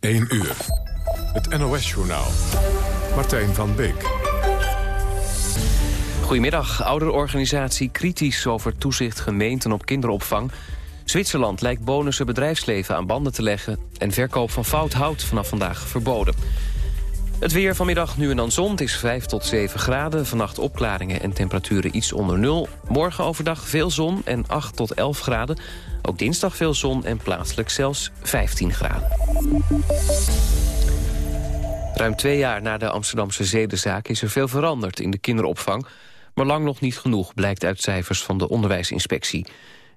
1 uur. Het NOS-journaal. Martijn van Beek. Goedemiddag. Ouderorganisatie kritisch over toezicht gemeenten op kinderopvang. Zwitserland lijkt bonussen bedrijfsleven aan banden te leggen... en verkoop van fout hout vanaf vandaag verboden. Het weer vanmiddag nu en dan zon. Het is 5 tot 7 graden. Vannacht opklaringen en temperaturen iets onder nul. Morgen overdag veel zon en 8 tot 11 graden. Ook dinsdag veel zon en plaatselijk zelfs 15 graden. Ruim twee jaar na de Amsterdamse zedenzaak is er veel veranderd in de kinderopvang. Maar lang nog niet genoeg, blijkt uit cijfers van de onderwijsinspectie.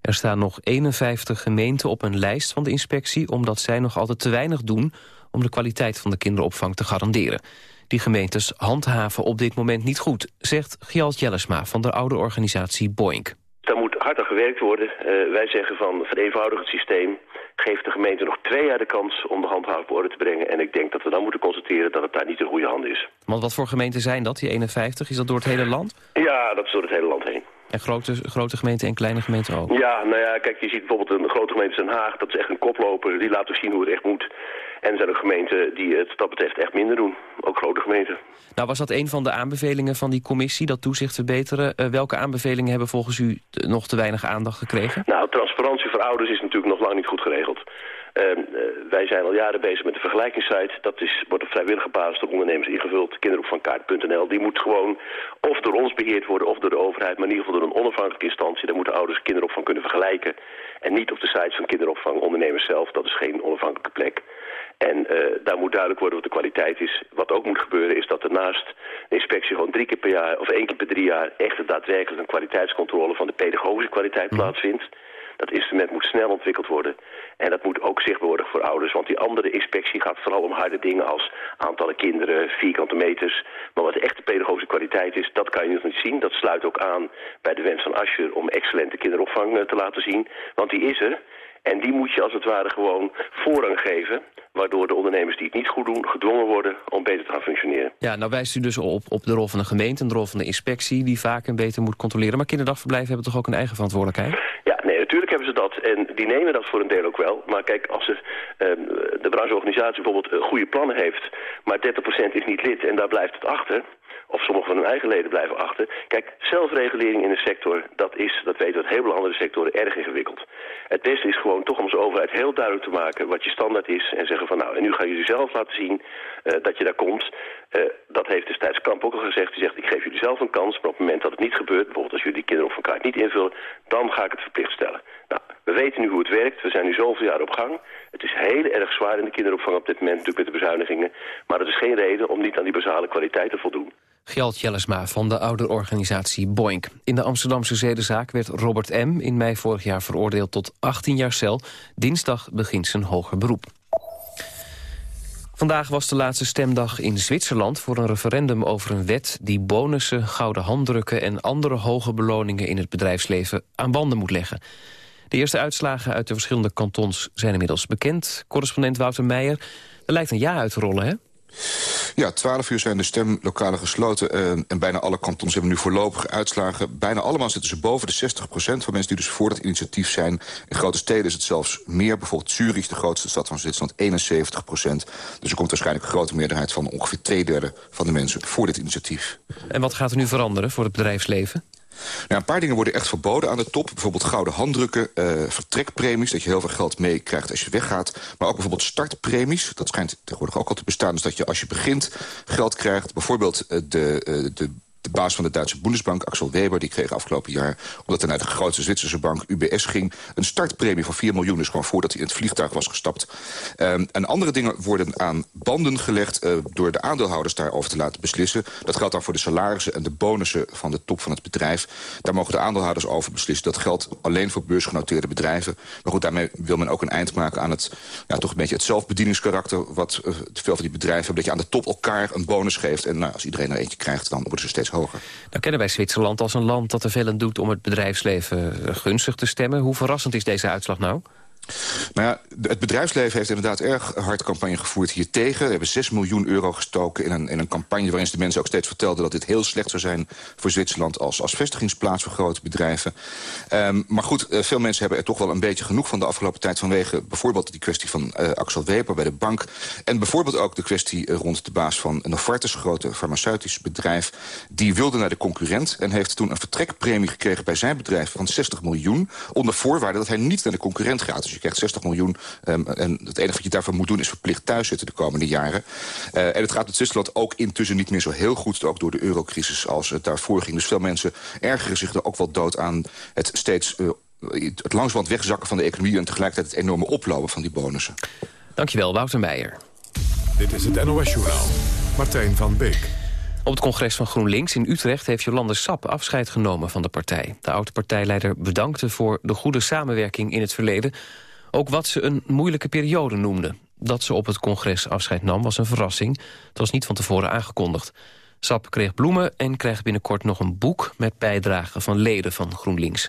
Er staan nog 51 gemeenten op een lijst van de inspectie... omdat zij nog altijd te weinig doen om de kwaliteit van de kinderopvang te garanderen. Die gemeentes handhaven op dit moment niet goed, zegt Gjalt Jellesma van de oude organisatie Boink. Daar moet harder gewerkt worden. Uh, wij zeggen van vereenvoudig het systeem. Geef de gemeente nog twee jaar de kans om de handhaving op orde te brengen. En ik denk dat we dan moeten constateren dat het daar niet in goede hand is. Want wat voor gemeenten zijn dat, die 51? Is dat door het hele land? Ja, dat is door het hele land heen. En grote, grote gemeenten en kleine gemeenten ook? Ja, nou ja, kijk, je ziet bijvoorbeeld een grote gemeente Den Haag. Dat is echt een koploper. Die laat ook zien hoe het echt moet. En er zijn ook gemeenten die het dat betreft echt minder doen. Ook grote gemeenten. Nou, was dat een van de aanbevelingen van die commissie, dat toezicht verbeteren? Uh, welke aanbevelingen hebben volgens u nog te weinig aandacht gekregen? Nou, transparantie voor ouders is natuurlijk nog lang niet goed geregeld. Uh, uh, wij zijn al jaren bezig met de vergelijkingssite. Dat is, wordt op vrijwillige basis door ondernemers ingevuld. Kinderopvangkaart.nl. Die moet gewoon of door ons beheerd worden of door de overheid... maar in ieder geval door een onafhankelijke instantie. Daar moeten ouders kinderopvang kunnen vergelijken. En niet op de sites van kinderopvangondernemers zelf. Dat is geen onafhankelijke plek. En uh, daar moet duidelijk worden wat de kwaliteit is. Wat ook moet gebeuren is dat er naast de inspectie gewoon drie keer per jaar of één keer per drie jaar echt daadwerkelijk een kwaliteitscontrole van de pedagogische kwaliteit mhm. plaatsvindt. Dat instrument moet snel ontwikkeld worden. En dat moet ook zichtbaar worden voor ouders. Want die andere inspectie gaat vooral om harde dingen als aantallen kinderen, vierkante meters. Maar wat echt de pedagogische kwaliteit is, dat kan je nog niet zien. Dat sluit ook aan bij de wens van Ascher om excellente kinderopvang eh, te laten zien. Want die is er. En die moet je als het ware gewoon voorrang geven... waardoor de ondernemers die het niet goed doen gedwongen worden om beter te gaan functioneren. Ja, nou wijst u dus op, op de rol van de gemeente en de rol van de inspectie... die vaak en beter moet controleren. Maar kinderdagverblijven hebben toch ook een eigen verantwoordelijkheid? Ja, nee, natuurlijk hebben ze dat. En die nemen dat voor een deel ook wel. Maar kijk, als er, um, de brancheorganisatie bijvoorbeeld goede plannen heeft... maar 30% is niet lid en daar blijft het achter of sommige van hun eigen leden blijven achter. Kijk, zelfregulering in de sector, dat is, dat weten we uit heel veel andere sectoren, erg ingewikkeld. Het beste is gewoon toch om als overheid heel duidelijk te maken wat je standaard is. En zeggen van nou, en nu gaan jullie zelf laten zien uh, dat je daar komt. Uh, dat heeft destijds Kamp ook al gezegd. Die zegt, ik geef jullie zelf een kans, maar op het moment dat het niet gebeurt... bijvoorbeeld als jullie die kinderen op elkaar niet invullen... dan ga ik het verplicht stellen. Nou, we weten nu hoe het werkt. We zijn nu zoveel jaar op gang. Het is heel erg zwaar in de kinderopvang op dit moment, natuurlijk met de bezuinigingen. Maar dat is geen reden om niet aan die basale kwaliteit te voldoen. Gjalt Jellesma van de ouderorganisatie Boink. In de Amsterdamse zedenzaak werd Robert M. in mei vorig jaar veroordeeld tot 18 jaar cel. Dinsdag begint zijn hoger beroep. Vandaag was de laatste stemdag in Zwitserland voor een referendum over een wet die bonussen, gouden handdrukken en andere hoge beloningen in het bedrijfsleven aan banden moet leggen. De eerste uitslagen uit de verschillende kantons zijn inmiddels bekend. Correspondent Wouter Meijer, er lijkt een ja uit te rollen, hè? Ja, 12 uur zijn de stemlokalen gesloten uh, en bijna alle kantons hebben nu voorlopige uitslagen. Bijna allemaal zitten ze boven de 60 procent van mensen die dus voor dat initiatief zijn. In grote steden is het zelfs meer. Bijvoorbeeld Zurich, de grootste stad van Zwitserland, 71 procent. Dus er komt waarschijnlijk een grote meerderheid van ongeveer twee derde van de mensen voor dit initiatief. En wat gaat er nu veranderen voor het bedrijfsleven? Nou, een paar dingen worden echt verboden aan de top. Bijvoorbeeld gouden handdrukken, uh, vertrekpremies... dat je heel veel geld meekrijgt als je weggaat. Maar ook bijvoorbeeld startpremies. Dat schijnt tegenwoordig ook al te bestaan. Dus dat je als je begint geld krijgt. Bijvoorbeeld uh, de, uh, de de baas van de Duitse Bundesbank, Axel Weber... die kreeg afgelopen jaar, omdat hij naar de grootste Zwitserse bank UBS ging... een startpremie van 4 miljoen, dus gewoon voordat hij in het vliegtuig was gestapt. Um, en andere dingen worden aan banden gelegd... Uh, door de aandeelhouders daarover te laten beslissen. Dat geldt dan voor de salarissen en de bonussen van de top van het bedrijf. Daar mogen de aandeelhouders over beslissen. Dat geldt alleen voor beursgenoteerde bedrijven. Maar goed, daarmee wil men ook een eind maken aan het... Ja, toch een beetje het zelfbedieningskarakter... wat uh, veel van die bedrijven hebben. Dat je aan de top elkaar een bonus geeft. En nou, als iedereen er eentje krijgt, dan worden ze steeds hoger. Nou kennen wij Zwitserland als een land dat er veel aan doet om het bedrijfsleven eh, gunstig te stemmen. Hoe verrassend is deze uitslag nou? Nou ja, het bedrijfsleven heeft inderdaad erg hard campagne gevoerd hier tegen. We hebben 6 miljoen euro gestoken in een, in een campagne... waarin ze de mensen ook steeds vertelden dat dit heel slecht zou zijn... voor Zwitserland als, als vestigingsplaats voor grote bedrijven. Um, maar goed, uh, veel mensen hebben er toch wel een beetje genoeg van de afgelopen tijd... vanwege bijvoorbeeld die kwestie van uh, Axel Weber bij de bank... en bijvoorbeeld ook de kwestie uh, rond de baas van Novartis... grote farmaceutisch bedrijf. Die wilde naar de concurrent en heeft toen een vertrekpremie gekregen... bij zijn bedrijf van 60 miljoen... onder voorwaarde dat hij niet naar de concurrent gaat. Dus krijgt 60 miljoen. Um, en het enige wat je daarvoor moet doen is verplicht thuis zitten de komende jaren. Uh, en het gaat met Zwitserland ook intussen niet meer zo heel goed... ook door de eurocrisis als het daarvoor ging. Dus veel mensen ergeren zich er ook wel dood aan het steeds... Uh, het langzamerhand wegzakken van de economie... en tegelijkertijd het enorme oplopen van die bonussen. Dankjewel, Wouter Meijer. Dit is het NOS-journaal. Martijn van Beek. Op het congres van GroenLinks in Utrecht heeft Jolande Sap afscheid genomen van de partij. De oude-partijleider bedankte voor de goede samenwerking in het verleden. Ook wat ze een moeilijke periode noemde. Dat ze op het congres afscheid nam was een verrassing. Het was niet van tevoren aangekondigd. Sap kreeg bloemen en krijgt binnenkort nog een boek... met bijdragen van leden van GroenLinks.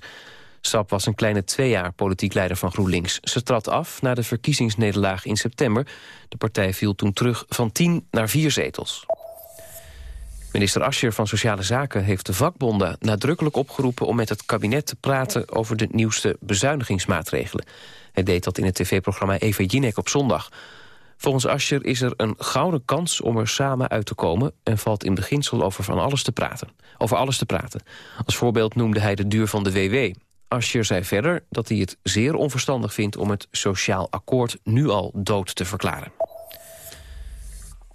Sap was een kleine twee jaar politiek leider van GroenLinks. Ze trad af na de verkiezingsnederlaag in september. De partij viel toen terug van tien naar vier zetels. Minister Ascher van Sociale Zaken heeft de vakbonden nadrukkelijk opgeroepen om met het kabinet te praten over de nieuwste bezuinigingsmaatregelen. Hij deed dat in het tv-programma Eva Jinek op zondag. Volgens Ascher is er een gouden kans om er samen uit te komen... en valt in beginsel over, van alles te praten, over alles te praten. Als voorbeeld noemde hij de duur van de WW. Ascher zei verder dat hij het zeer onverstandig vindt... om het sociaal akkoord nu al dood te verklaren.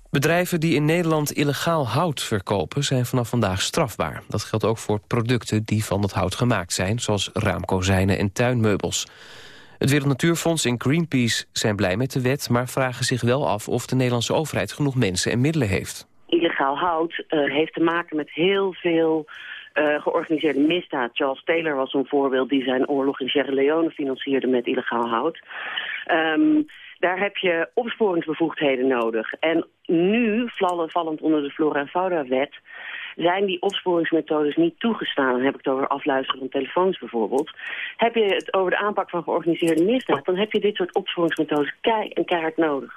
Bedrijven die in Nederland illegaal hout verkopen... zijn vanaf vandaag strafbaar. Dat geldt ook voor producten die van het hout gemaakt zijn... zoals raamkozijnen en tuinmeubels. Het Wereld Natuurfonds en Greenpeace zijn blij met de wet... maar vragen zich wel af of de Nederlandse overheid genoeg mensen en middelen heeft. Illegaal hout uh, heeft te maken met heel veel uh, georganiseerde misdaad. Charles Taylor was een voorbeeld die zijn oorlog in Sierra Leone financierde met illegaal hout. Um, daar heb je opsporingsbevoegdheden nodig. En nu, vallend onder de Flora en Fauna-wet zijn die opsporingsmethodes niet toegestaan. Dan heb ik het over afluisteren van telefoons bijvoorbeeld. Heb je het over de aanpak van georganiseerde misdaad... dan heb je dit soort opsporingsmethodes kei en keihard nodig.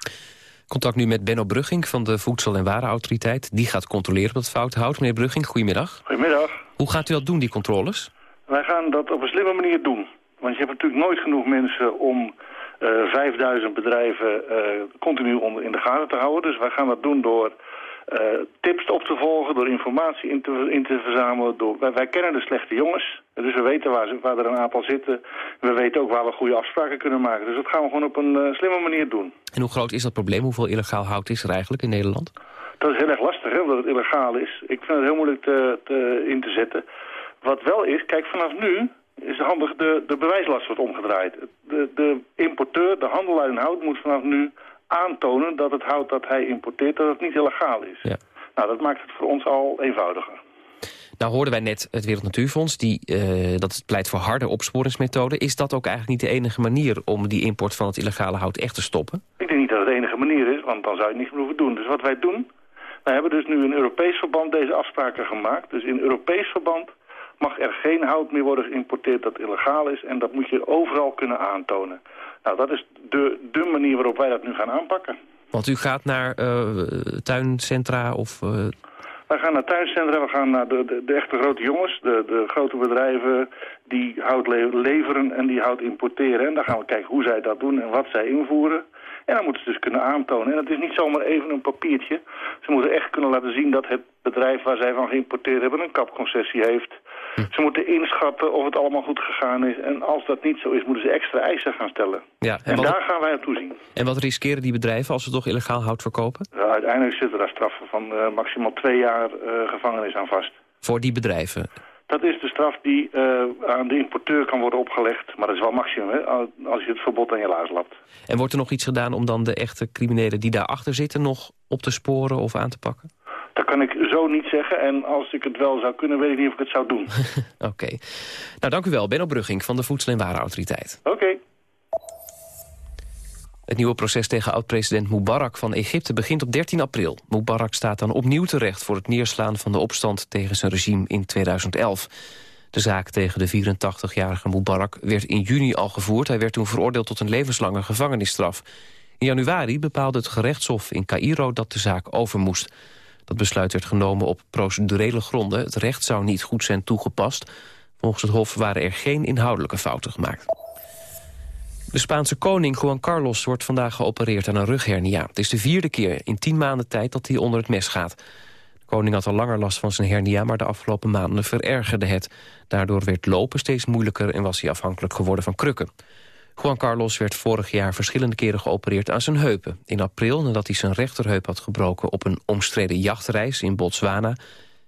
Contact nu met Benno Brugging van de Voedsel- en Warenautoriteit. Die gaat controleren wat fout houdt. Meneer Brugging, goedemiddag. Goedemiddag. Hoe gaat u dat doen, die controles? Wij gaan dat op een slimme manier doen. Want je hebt natuurlijk nooit genoeg mensen om uh, eh, 5000 bedrijven uh, continu onder in de gaten te houden. Dus wij gaan dat doen door tips op te volgen, door informatie in te, in te verzamelen. Door, wij, wij, kennen de slechte jongens, dus we weten waar, ze, waar er een aantal zitten. We weten ook waar we goede afspraken kunnen maken. Dus dat gaan we gewoon op een uh, slimme manier doen. En hoe groot is dat probleem? Hoeveel illegaal hout is er eigenlijk in Nederland? Dat is heel erg lastig, hè, omdat het illegaal is. Ik vind het heel moeilijk te, te, in te zetten. Wat wel is, kijk, vanaf nu is handig, de, de bewijslast wordt omgedraaid. De, de importeur, de handelaar in hout moet vanaf nu aantonen dat het hout dat hij importeert, dat het niet illegaal is. Ja. Nou, dat maakt het voor ons al eenvoudiger. Nou hoorden wij net het Wereld Natuurfonds, die, uh, dat pleit voor harde opsporingsmethoden. Is dat ook eigenlijk niet de enige manier om die import van het illegale hout echt te stoppen? Ik denk niet dat het de enige manier is, want dan zou je het niet hoeven doen. Dus wat wij doen, wij hebben dus nu in Europees verband deze afspraken gemaakt. Dus in Europees verband mag er geen hout meer worden geïmporteerd dat illegaal is. En dat moet je overal kunnen aantonen. Nou, dat is de, de manier waarop wij dat nu gaan aanpakken. Want u gaat naar uh, tuincentra of... Uh... Wij gaan naar tuincentra, we gaan naar de, de, de, echte grote jongens, de, de grote bedrijven die hout leveren en die hout importeren. En dan gaan we kijken hoe zij dat doen en wat zij invoeren. En dan moeten ze dus kunnen aantonen. En het is niet zomaar even een papiertje. Ze moeten echt kunnen laten zien dat het bedrijf waar zij van geïmporteerd hebben een kapconcessie heeft. Hm. Ze moeten inschatten of het allemaal goed gegaan is. En als dat niet zo is, moeten ze extra eisen gaan stellen. Ja, en, en daar gaan wij op toezien. En wat riskeren die bedrijven als ze toch illegaal hout verkopen? Ja, uiteindelijk zitten daar straffen van uh, maximaal twee jaar uh, gevangenis aan vast. Voor die bedrijven? Dat is de straf die uh, aan de importeur kan worden opgelegd. Maar dat is wel maximum, hè, als je het verbod aan je laars lapt. En wordt er nog iets gedaan om dan de echte criminelen die daarachter zitten... nog op te sporen of aan te pakken? Dat kan ik zo niet zeggen. En als ik het wel zou kunnen, weet ik niet of ik het zou doen. Oké. Nou, dank u wel. Benno Brugging van de Voedsel- en Warenautoriteit. Oké. Het nieuwe proces tegen oud-president Mubarak van Egypte begint op 13 april. Mubarak staat dan opnieuw terecht voor het neerslaan van de opstand tegen zijn regime in 2011. De zaak tegen de 84-jarige Mubarak werd in juni al gevoerd. Hij werd toen veroordeeld tot een levenslange gevangenisstraf. In januari bepaalde het gerechtshof in Cairo dat de zaak over moest. Dat besluit werd genomen op procedurele gronden. Het recht zou niet goed zijn toegepast. Volgens het hof waren er geen inhoudelijke fouten gemaakt. De Spaanse koning Juan Carlos wordt vandaag geopereerd aan een rughernia. Het is de vierde keer in tien maanden tijd dat hij onder het mes gaat. De koning had al langer last van zijn hernia, maar de afgelopen maanden verergerde het. Daardoor werd lopen steeds moeilijker en was hij afhankelijk geworden van krukken. Juan Carlos werd vorig jaar verschillende keren geopereerd aan zijn heupen. In april, nadat hij zijn rechterheup had gebroken op een omstreden jachtreis in Botswana.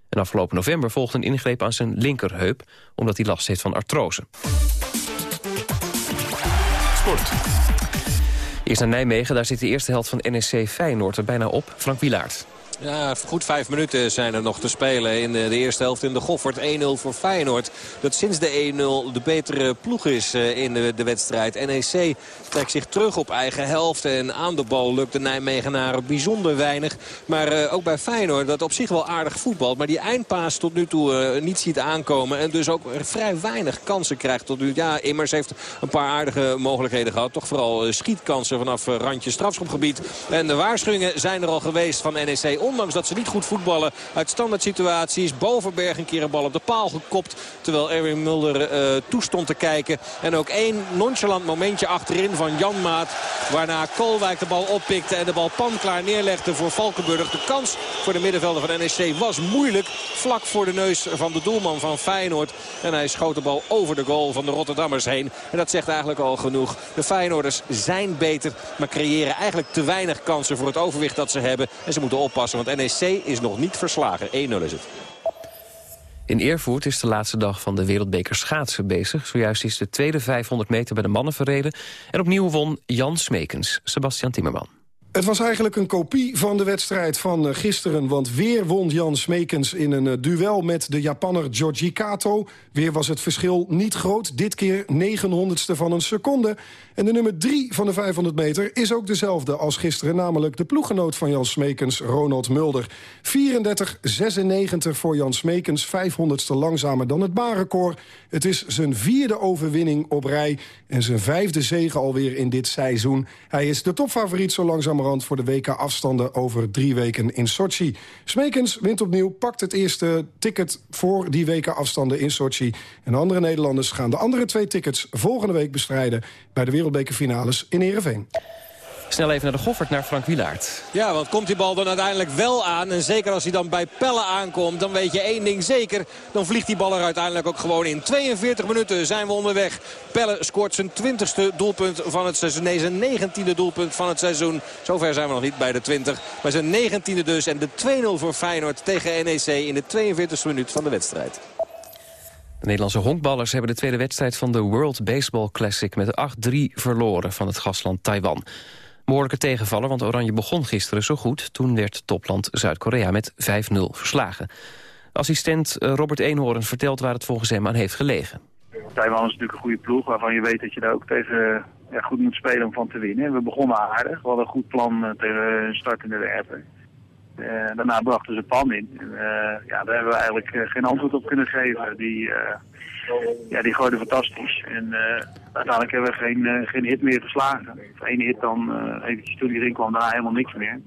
En afgelopen november volgde een ingreep aan zijn linkerheup... omdat hij last heeft van artrose. Sport. Eerst naar Nijmegen, daar zit de eerste helft van NSC Feyenoord er bijna op. Frank Wilaert. Ja, goed vijf minuten zijn er nog te spelen in de eerste helft in de Goffert. 1-0 voor Feyenoord. Dat sinds de 1-0 de betere ploeg is eh, in de, wedstrijd. NEC trekt zich terug op eigen helft. En aan de bal lukt de Nijmegenaren bijzonder weinig. Maar uh, ook bij Feyenoord dat op zich wel aardig voetbalt. Maar die eindpaas tot nu toe uh, niet ziet aankomen. En dus ook vrij weinig kansen krijgt tot nu. Ja, Immers heeft een paar aardige mogelijkheden gehad. Toch vooral schietkansen vanaf randje strafschopgebied. En de waarschuwingen zijn er al geweest van NEC ondanks dat ze niet goed voetballen uit standaard situaties. Bovenberg een keer een bal op de paal gekopt. Terwijl Erwin Mulder uh, toestond te kijken. En ook één nonchalant momentje achterin van Jan Maat. Waarna Koolwijk de bal oppikte en de bal panklaar neerlegde voor Valkenburg. De kans voor de middenvelder van NEC was moeilijk. Vlak voor de neus van de doelman van Feyenoord. En hij schoot de bal over de goal van de Rotterdammers heen. En dat zegt eigenlijk al genoeg. De Feyenoorders zijn beter, maar creëren eigenlijk te weinig kansen voor het overwicht dat ze hebben. En ze moeten oppassen, want NEC is nog niet verslagen. 1-0 is het. In Eervoort is de laatste dag van de Wereldbeker schaatsen bezig. Zojuist is de tweede 500 meter bij de mannen verreden. En opnieuw won Jan Smekens, Sebastian Timmerman. Het was eigenlijk een kopie van de wedstrijd van eh, gisteren... want weer won Jan Smekens in een eh, duel met de Japanner Georgi Kato. Weer was het verschil niet groot, dit keer 900ste van een seconde. En de nummer 3 van de 500 meter is ook dezelfde als gisteren... namelijk de ploeggenoot van Jan Smekens, Ronald Mulder. 34-96 voor Jan Smekens, 500ste langzamer dan het baanrecord. Het is zijn vierde overwinning op rij... en zijn vijfde zege alweer in dit seizoen. Hij is de topfavoriet zo langzaam voor de WK-afstanden over drie weken in Sochi. Smekens wint opnieuw, pakt het eerste ticket voor die WK-afstanden in Sochi. En andere Nederlanders gaan de andere twee tickets volgende week bestrijden... bij de wereldbekerfinales in Ereveen. Snel even naar de Goffert, naar Frank Wilaert. Ja, want komt die bal dan uiteindelijk wel aan... en zeker als hij dan bij Pelle aankomt, dan weet je één ding zeker. Dan vliegt die bal er uiteindelijk ook gewoon in. 42 minuten zijn we onderweg. Pelle scoort zijn 20ste doelpunt van het seizoen. Nee, zijn 19e doelpunt van het seizoen. Zover zijn we nog niet bij de 20. Maar zijn 19e dus en de 2-0 voor Feyenoord tegen NEC... in de 42e minuut van de wedstrijd. De Nederlandse honkballers hebben de tweede wedstrijd van de World Baseball Classic met 8-3 verloren van het gastland Taiwan. Behoorlijke tegenvallen, want Oranje begon gisteren zo goed. Toen werd topland Zuid-Korea met 5-0 verslagen. Assistent eh, Robert Eenhoorn vertelt waar het volgens hem aan heeft gelegen. Taiwan is natuurlijk een goede ploeg waarvan je weet dat je daar ook tegen ja, goed moet spelen om van te winnen. We begonnen aardig. We hadden een goed plan eh, tegen startende werper. Uh, daarna brachten ze Pan in. Uh, ja, daar hebben we eigenlijk geen antwoord op kunnen geven. Die, ja, die gooide fantastisch. En uh, uiteindelijk hebben we geen, uh, geen hit meer geslagen. Één hit dan uh, eventjes toen die erin kwam, daarna helemaal niks meer.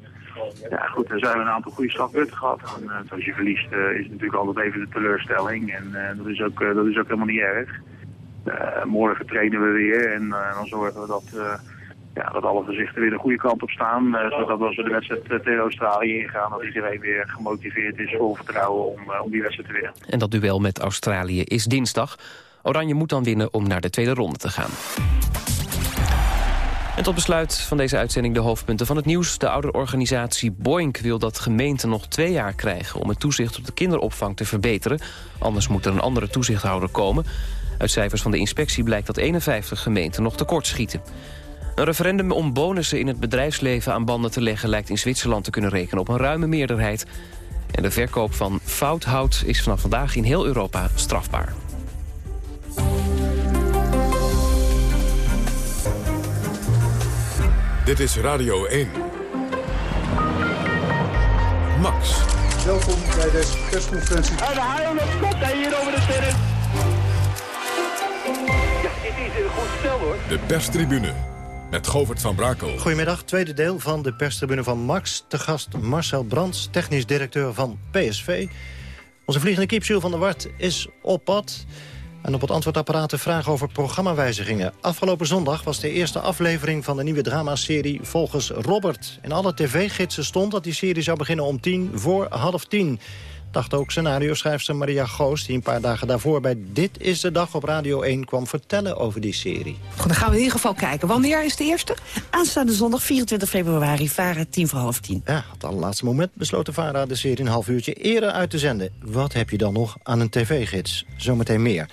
Ja goed, dan zijn we een aantal goede slagpunten gehad. En, als je verliest is het natuurlijk altijd even de teleurstelling. En dat, is ook, dat is ook helemaal niet erg. morgen trainen we weer en dan zorgen we dat, ja, dat alle gezichten weer de goede kant op staan. zodat als we de wedstrijd tegen Australië ingaan, dat iedereen weer gemotiveerd is, vol vertrouwen om, om die wedstrijd te winnen. En dat duel met Australië is dinsdag. Oranje moet dan winnen om naar de tweede ronde te gaan. En tot besluit van deze uitzending de hoofdpunten van het nieuws. De ouderorganisatie Boink wil dat gemeenten nog twee jaar krijgen... om het toezicht op de kinderopvang te verbeteren. Anders moet er een andere toezichthouder komen. Uit cijfers van de inspectie blijkt dat 51 gemeenten nog tekort schieten. Een referendum om bonussen in het bedrijfsleven aan banden te leggen... lijkt in Zwitserland te kunnen rekenen op een ruime meerderheid. En de verkoop van fout hout is vanaf vandaag in heel Europa strafbaar. Dit is Radio 1. Max. Welkom bij deze persconferentie. En de haal op kop hier over de terrein. is een goed spel hoor. De perstribune met Govert van Brakel. Goedemiddag, tweede deel van de perstribune van Max. Te gast Marcel Brands, technisch directeur van PSV. Onze vliegende kiep van der Wart is op pad. En op het antwoordapparaat de vraag over programmawijzigingen. Afgelopen zondag was de eerste aflevering van de nieuwe dramaserie Volgens Robert. In alle tv-gidsen stond dat die serie zou beginnen om tien voor half tien dacht ook scenario-schrijfster Maria Goos... die een paar dagen daarvoor bij Dit is de Dag op Radio 1 kwam vertellen over die serie. Goed, dan gaan we in ieder geval kijken. Wanneer is de eerste? Aanstaande zondag 24 februari, VARA, tien voor half tien. Ja, op het allerlaatste moment besloot de VARA de serie een half uurtje eerder uit te zenden. Wat heb je dan nog aan een tv-gids? Zometeen meer.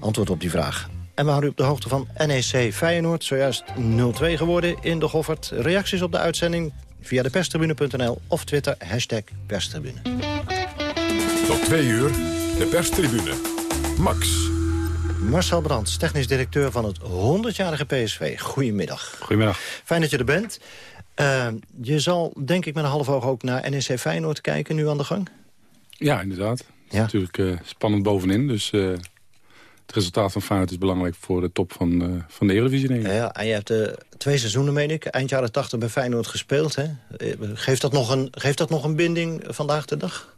Antwoord op die vraag. En we houden u op de hoogte van NEC Feyenoord. Zojuist 0-2 geworden in de Goffert. Reacties op de uitzending via de perstribune.nl of Twitter, hashtag perstribune. Tot twee uur, de perstribune. Max. Marcel Brands, technisch directeur van het 100-jarige PSV. Goedemiddag. Goedemiddag. Fijn dat je er bent. Uh, je zal, denk ik, met een half oog ook naar NEC Feyenoord kijken nu aan de gang? Ja, inderdaad. Ja. is natuurlijk uh, spannend bovenin, dus... Uh, het resultaat van Feyenoord is belangrijk voor de top van, uh, van de Eredivisie, denk ik. Ja, ja, en je hebt uh, twee seizoenen, meen ik, eind jaren 80 bij Feyenoord gespeeld. Hè? Geeft, dat nog een, geeft dat nog een binding vandaag de dag?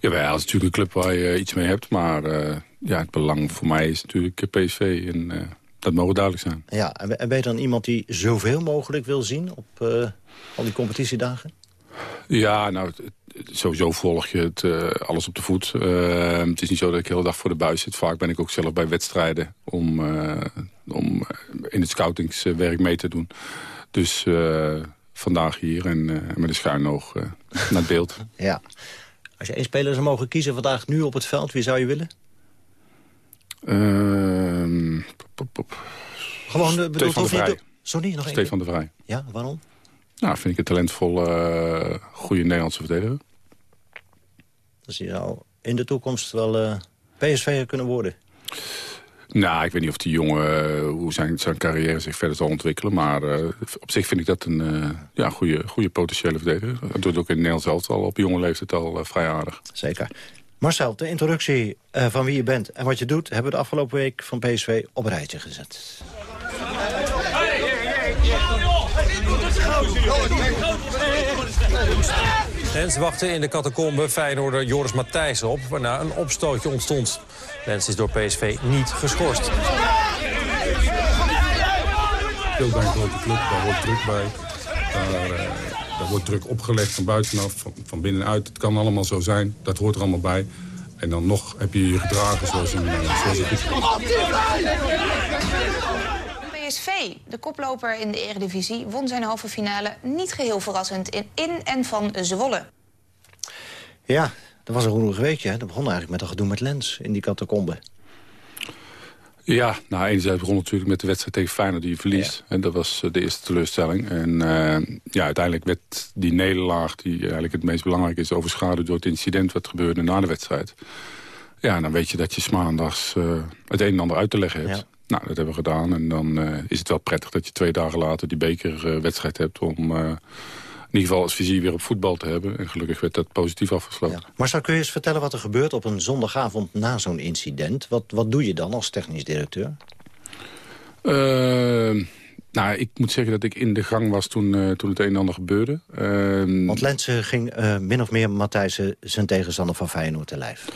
Ja, het is natuurlijk een club waar je iets mee hebt. Maar uh, ja, het belang voor mij is natuurlijk PSV. En dat mogen duidelijk zijn. Ja, en ben je dan iemand die zoveel mogelijk wil zien op al die competitiedagen? Ja, nou, sowieso volg je het alles op de voet. het is niet zo dat ik de hele dag voor de buis zit. Vaak ben ik ook zelf bij wedstrijden om, om in het scoutingswerk mee te doen. Dus vandaag hier en met een schuin oog naar het beeld. Ja. Als je één speler zou mogen kiezen vandaag nu op het veld, wie zou je willen? Uh, pop, pop. Gewoon de Stefan de Vrij. Sorry, nog Stefan de Vrij. Ja, waarom? Nou, vind ik een talentvolle, uh, goede Nederlandse verdediger. Dus je zou in de toekomst wel uh, PSV'er kunnen worden? Nou, ik weet niet of die jongen, uh, hoe zijn, zijn carrière zich verder zal ontwikkelen. Maar uh, op zich vind ik dat een uh, ja, goede, goede potentiële verdediger. Dat doet ook in Nederland zelf al op jonge leeftijd al vrij aardig. Zeker. Marcel, de introductie van wie je bent en wat je doet... hebben we de afgelopen week van PSV op een rijtje gezet. En ze wachten in de catacombe Feyenoorder Joris Matthijs op... waarna een opstootje ontstond. Lens is door PSV niet geschorst. Speelt bij een grote club, daar wordt druk bij. Daar, daar wordt druk opgelegd van buitenaf, van, binnenuit. Het kan allemaal zo zijn, dat hoort er allemaal bij. En dan nog heb je je gedragen zoals, is. PSV, de koploper in de Eredivisie, won zijn halve finale niet geheel verrassend in, in en van Zwolle. Ja, dat was een roerig weekje. Dat begon eigenlijk met een gedoe met Lens in die catacombe. Ja, nou, enerzijds begon natuurlijk met de wedstrijd tegen Feyenoord die je verliest. En dat was de eerste teleurstelling. En uh, ja, uiteindelijk werd die nederlaag, die eigenlijk het meest belangrijk is... overschaduwd door het incident wat gebeurde na de wedstrijd. Ja, en dan weet je dat je maandags uh, het een en ander uit te leggen hebt. Ja. Nou, dat hebben we gedaan. En dan uh, is het wel prettig dat je twee dagen later die bekerwedstrijd hebt... om in ieder geval als visie weer op voetbal te hebben. En gelukkig werd dat positief afgesloten. Ja. Maar zou kun je eens vertellen wat er gebeurt op een zondagavond na zo'n incident? Wat, wat doe je dan als technisch directeur? Uh, nou, ik moet zeggen dat ik in de gang was toen, uh, toen het een en ander gebeurde. Uh, Want Lensen ging min of meer Matthijs zijn tegenstander van Feyenoord te lijf.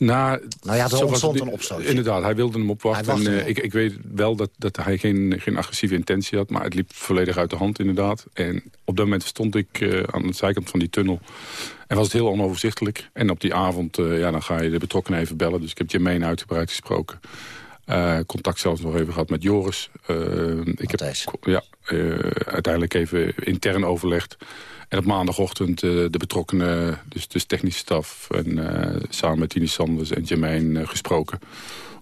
Nou, nou ja, er ontstond een opstootje. Inderdaad, hij wilde hem opwachten. En, uh, ik, ik weet wel dat, dat hij geen, geen agressieve intentie had. Maar het liep volledig uit de hand inderdaad. En op dat moment stond ik uh, aan de zijkant van die tunnel. En was het heel onoverzichtelijk. En op die avond uh, ja, dan ga je de betrokkenen even bellen. Dus ik heb Jermaine uitgebreid gesproken. contact zelfs nog even gehad met Joris. ik heb ja, uiteindelijk even intern overlegd. En op maandagochtend uh, de betrokkenen, dus, dus technische staf... en uh, samen met Tini Sanders en Jermaine uh, gesproken...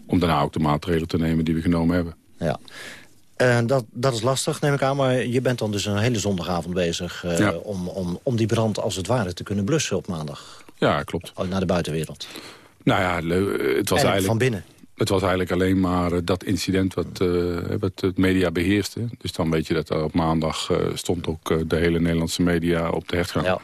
om daarna ook de maatregelen te nemen die we genomen hebben. Ja. En dat, dat is lastig, neem ik aan. Maar je bent dan dus een hele zondagavond bezig... Ja. om, om, om die brand als het ware te kunnen blussen op maandag. Ja, klopt. Naar de buitenwereld. Nou ja, het was eigenlijk... van binnen. Het was eigenlijk alleen maar uh, dat incident wat, uh, wat het media beheerste. Dus dan weet je dat er op maandag uh, stond ook de hele Nederlandse media op de hertgang. Ja.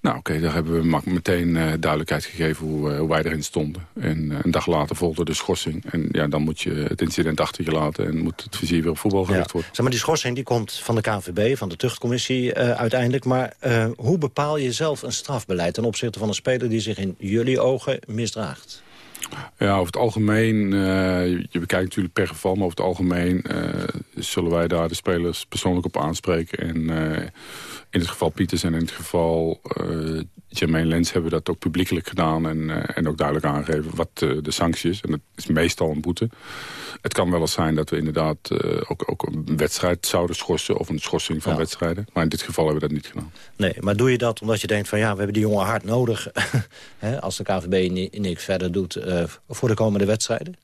Nou oké, daar hebben we meteen uh, duidelijkheid gegeven hoe, hoe, wij erin stonden. En een dag later volgde de schorsing. En ja, dan moet je het incident achter je laten en moet het vizier weer op voetbal gericht worden. Zeg maar, die schorsing die komt van de KNVB, van de tuchtcommissie uiteindelijk. Maar hoe bepaal je zelf een strafbeleid ten opzichte van een speler die zich in jullie ogen misdraagt? Ja, over het algemeen, uh, je bekijkt natuurlijk per geval, maar over het algemeen uh, zullen wij daar de spelers persoonlijk op aanspreken. En uh, in het geval Pieters en in het geval uh, Jermaine Lens hebben we dat ook publiekelijk gedaan. En, uh, en ook duidelijk aangegeven wat uh, de sanctie is. En dat is meestal een boete. Het kan wel eens zijn dat we inderdaad ook, ook een wedstrijd zouden schorsen. Of een schorsing van ja. wedstrijden. Maar in dit geval hebben we dat niet gedaan. Nee, maar doe je dat omdat je denkt van ja, we hebben die jongen hard nodig. als de KVB niks verder doet voor de komende wedstrijden?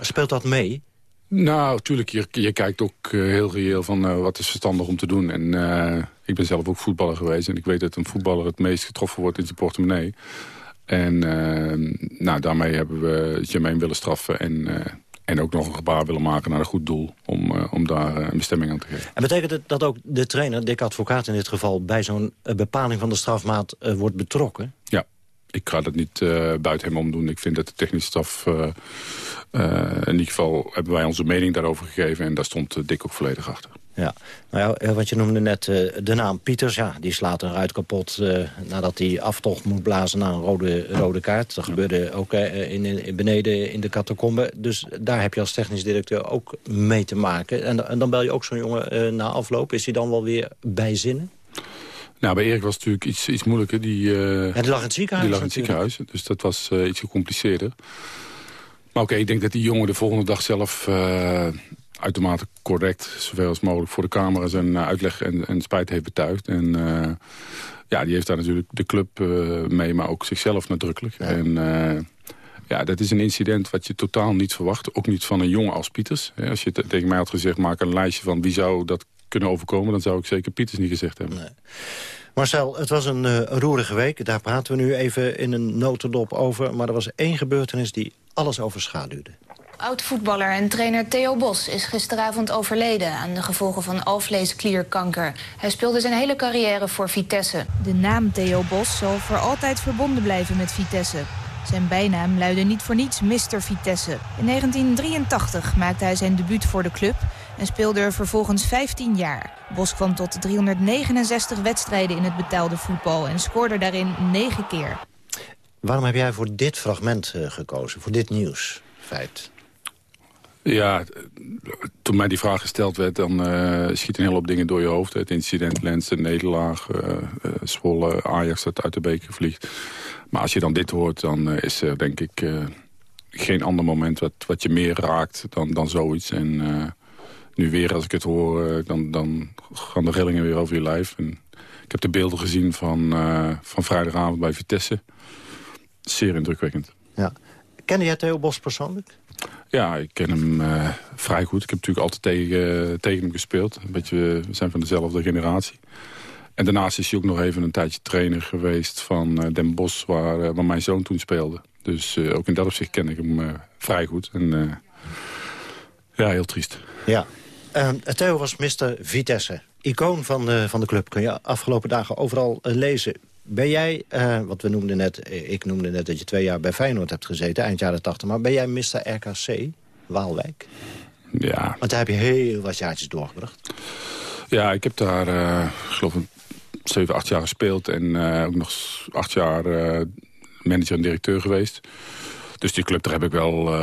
Speelt dat mee? Nou, natuurlijk, je, je kijkt ook uh, heel reëel van uh, wat is verstandig om te doen. En uh, ik ben zelf ook voetballer geweest. En ik weet dat een voetballer het meest getroffen wordt in zijn portemonnee. En nou, daarmee hebben we Jermaine willen straffen. En, en ook nog een gebaar willen maken naar een goed doel. Om, om daar een bestemming aan te geven. En betekent het dat ook de trainer, Dick Advocaat in dit geval... bij zo'n bepaling van de strafmaat wordt betrokken? Ja ik ga dat niet uh, buiten hem omdoen. Ik vind dat de technische staf... Uh, uh, in ieder geval hebben wij onze mening daarover gegeven... en daar stond Dick ook volledig achter. Ja, nou ja, wat je noemde net de naam Pieters. Ja, die slaat eruit kapot nadat hij aftocht moet blazen naar een rode, rode kaart. Dat gebeurde ook in, in, beneden in de catacombe. Dus daar heb je als technisch directeur ook mee te maken. En, en dan bel je ook zo'n jongen na afloop. Is hij dan wel weer bij zinnen? Nou, bij Erik was het natuurlijk iets, iets moeilijker. Die, uh, ja, die lag in het ziekenhuis. Die lag in het ziekenhuis, dus dat was uh, iets gecompliceerder. Maar oké, okay, ik denk dat die jongen de volgende dag zelf uh, uitermate correct... zoveel als mogelijk voor de camera zijn uitleg en, en spijt heeft betuigd. En ja, die heeft daar natuurlijk de club mee, maar ook zichzelf nadrukkelijk. Ja. En ja, dat is een incident wat je totaal niet verwacht. Ook niet van een jongen als Pieters. Als je tegen mij had gezegd, maak een lijstje van wie zou dat kunnen overkomen... dan zou ik zeker Pieters niet gezegd hebben. Nee. Marcel, het was een uh, roerige week. Daar praten we nu even in een notendop over. Maar er was één gebeurtenis die alles overschaduwde. Oud-voetballer en trainer Theo Bos is gisteravond overleden... aan de gevolgen van alvleesklierkanker. Hij speelde zijn hele carrière voor Vitesse. De naam Theo Bos zal voor altijd verbonden blijven met Vitesse. Zijn bijnaam luidde niet voor niets Mr. Vitesse. In 1983 maakte hij zijn debuut voor de club en speelde er vervolgens 15 jaar. Bos kwam tot 369 wedstrijden in het betaalde voetbal en scoorde daarin 9 keer. Waarom heb jij voor dit fragment uh, gekozen, voor dit nieuwsfeit? Ja, toen mij die vraag gesteld werd, dan uh, schiet een hele hoop dingen door je hoofd. Het incident, Lens, de nederlaag, uh, uh, Zwolle, Ajax dat uit de beker vliegt. Maar als je dan dit hoort, dan is er denk ik geen ander moment wat, wat je meer raakt dan, dan zoiets. En nu weer, als ik het hoor, eh, dan, dan gaan de rillingen weer over je lijf. En ik heb de beelden gezien van, uh, van vrijdagavond bij Vitesse. Zeer indrukwekkend. Ja. Kende jij Theo Bos persoonlijk? Ja, ik ken hem uh, vrij goed. Ik heb natuurlijk altijd tegen, tegen hem gespeeld. Een beetje, we zijn van dezelfde generatie. En daarnaast is hij ook nog even een tijdje trainer geweest van Den Bosch... waar, waar mijn zoon toen speelde. Dus ook in dat opzicht ken ik hem vrij goed. En ja, heel triest. Ja, uh, Theo was Mr. Vitesse. Icoon van de, van de club. Kun je afgelopen dagen overal uh, lezen. Ben jij, uh, wat we noemden net, eh, ik noemde net dat je twee jaar bij Feyenoord hebt gezeten, eind jaren 80. Maar ben jij Mr. RKC, Waalwijk? Ja. Want daar heb je heel wat jaartjes doorgebracht. Ja, ik heb daar, uh, geloof ik, 7, 8 jaar gespeeld. En ook nog acht jaar manager en directeur geweest. Dus die club, daar heb ik wel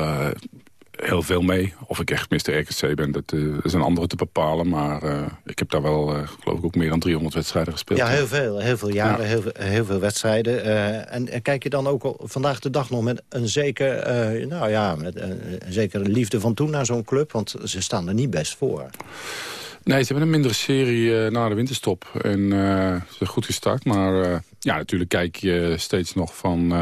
heel veel mee. Of ik echt Mr. RKC ben, dat uh, is een andere te bepalen. Maar uh, ik heb daar wel, uh, geloof ik, ook meer dan 300 wedstrijden gespeeld. Ja, heel veel. Heel veel jaren, ja. heel, heel, veel wedstrijden. En, en, kijk je dan ook vandaag de dag nog met een zeker, nou ja, met een, een zekere liefde van toen naar zo'n club? Want ze staan er niet best voor. Nee, ze hebben een mindere serie na de winterstop. En ze zijn goed gestart. Maar ja, natuurlijk kijk je steeds nog van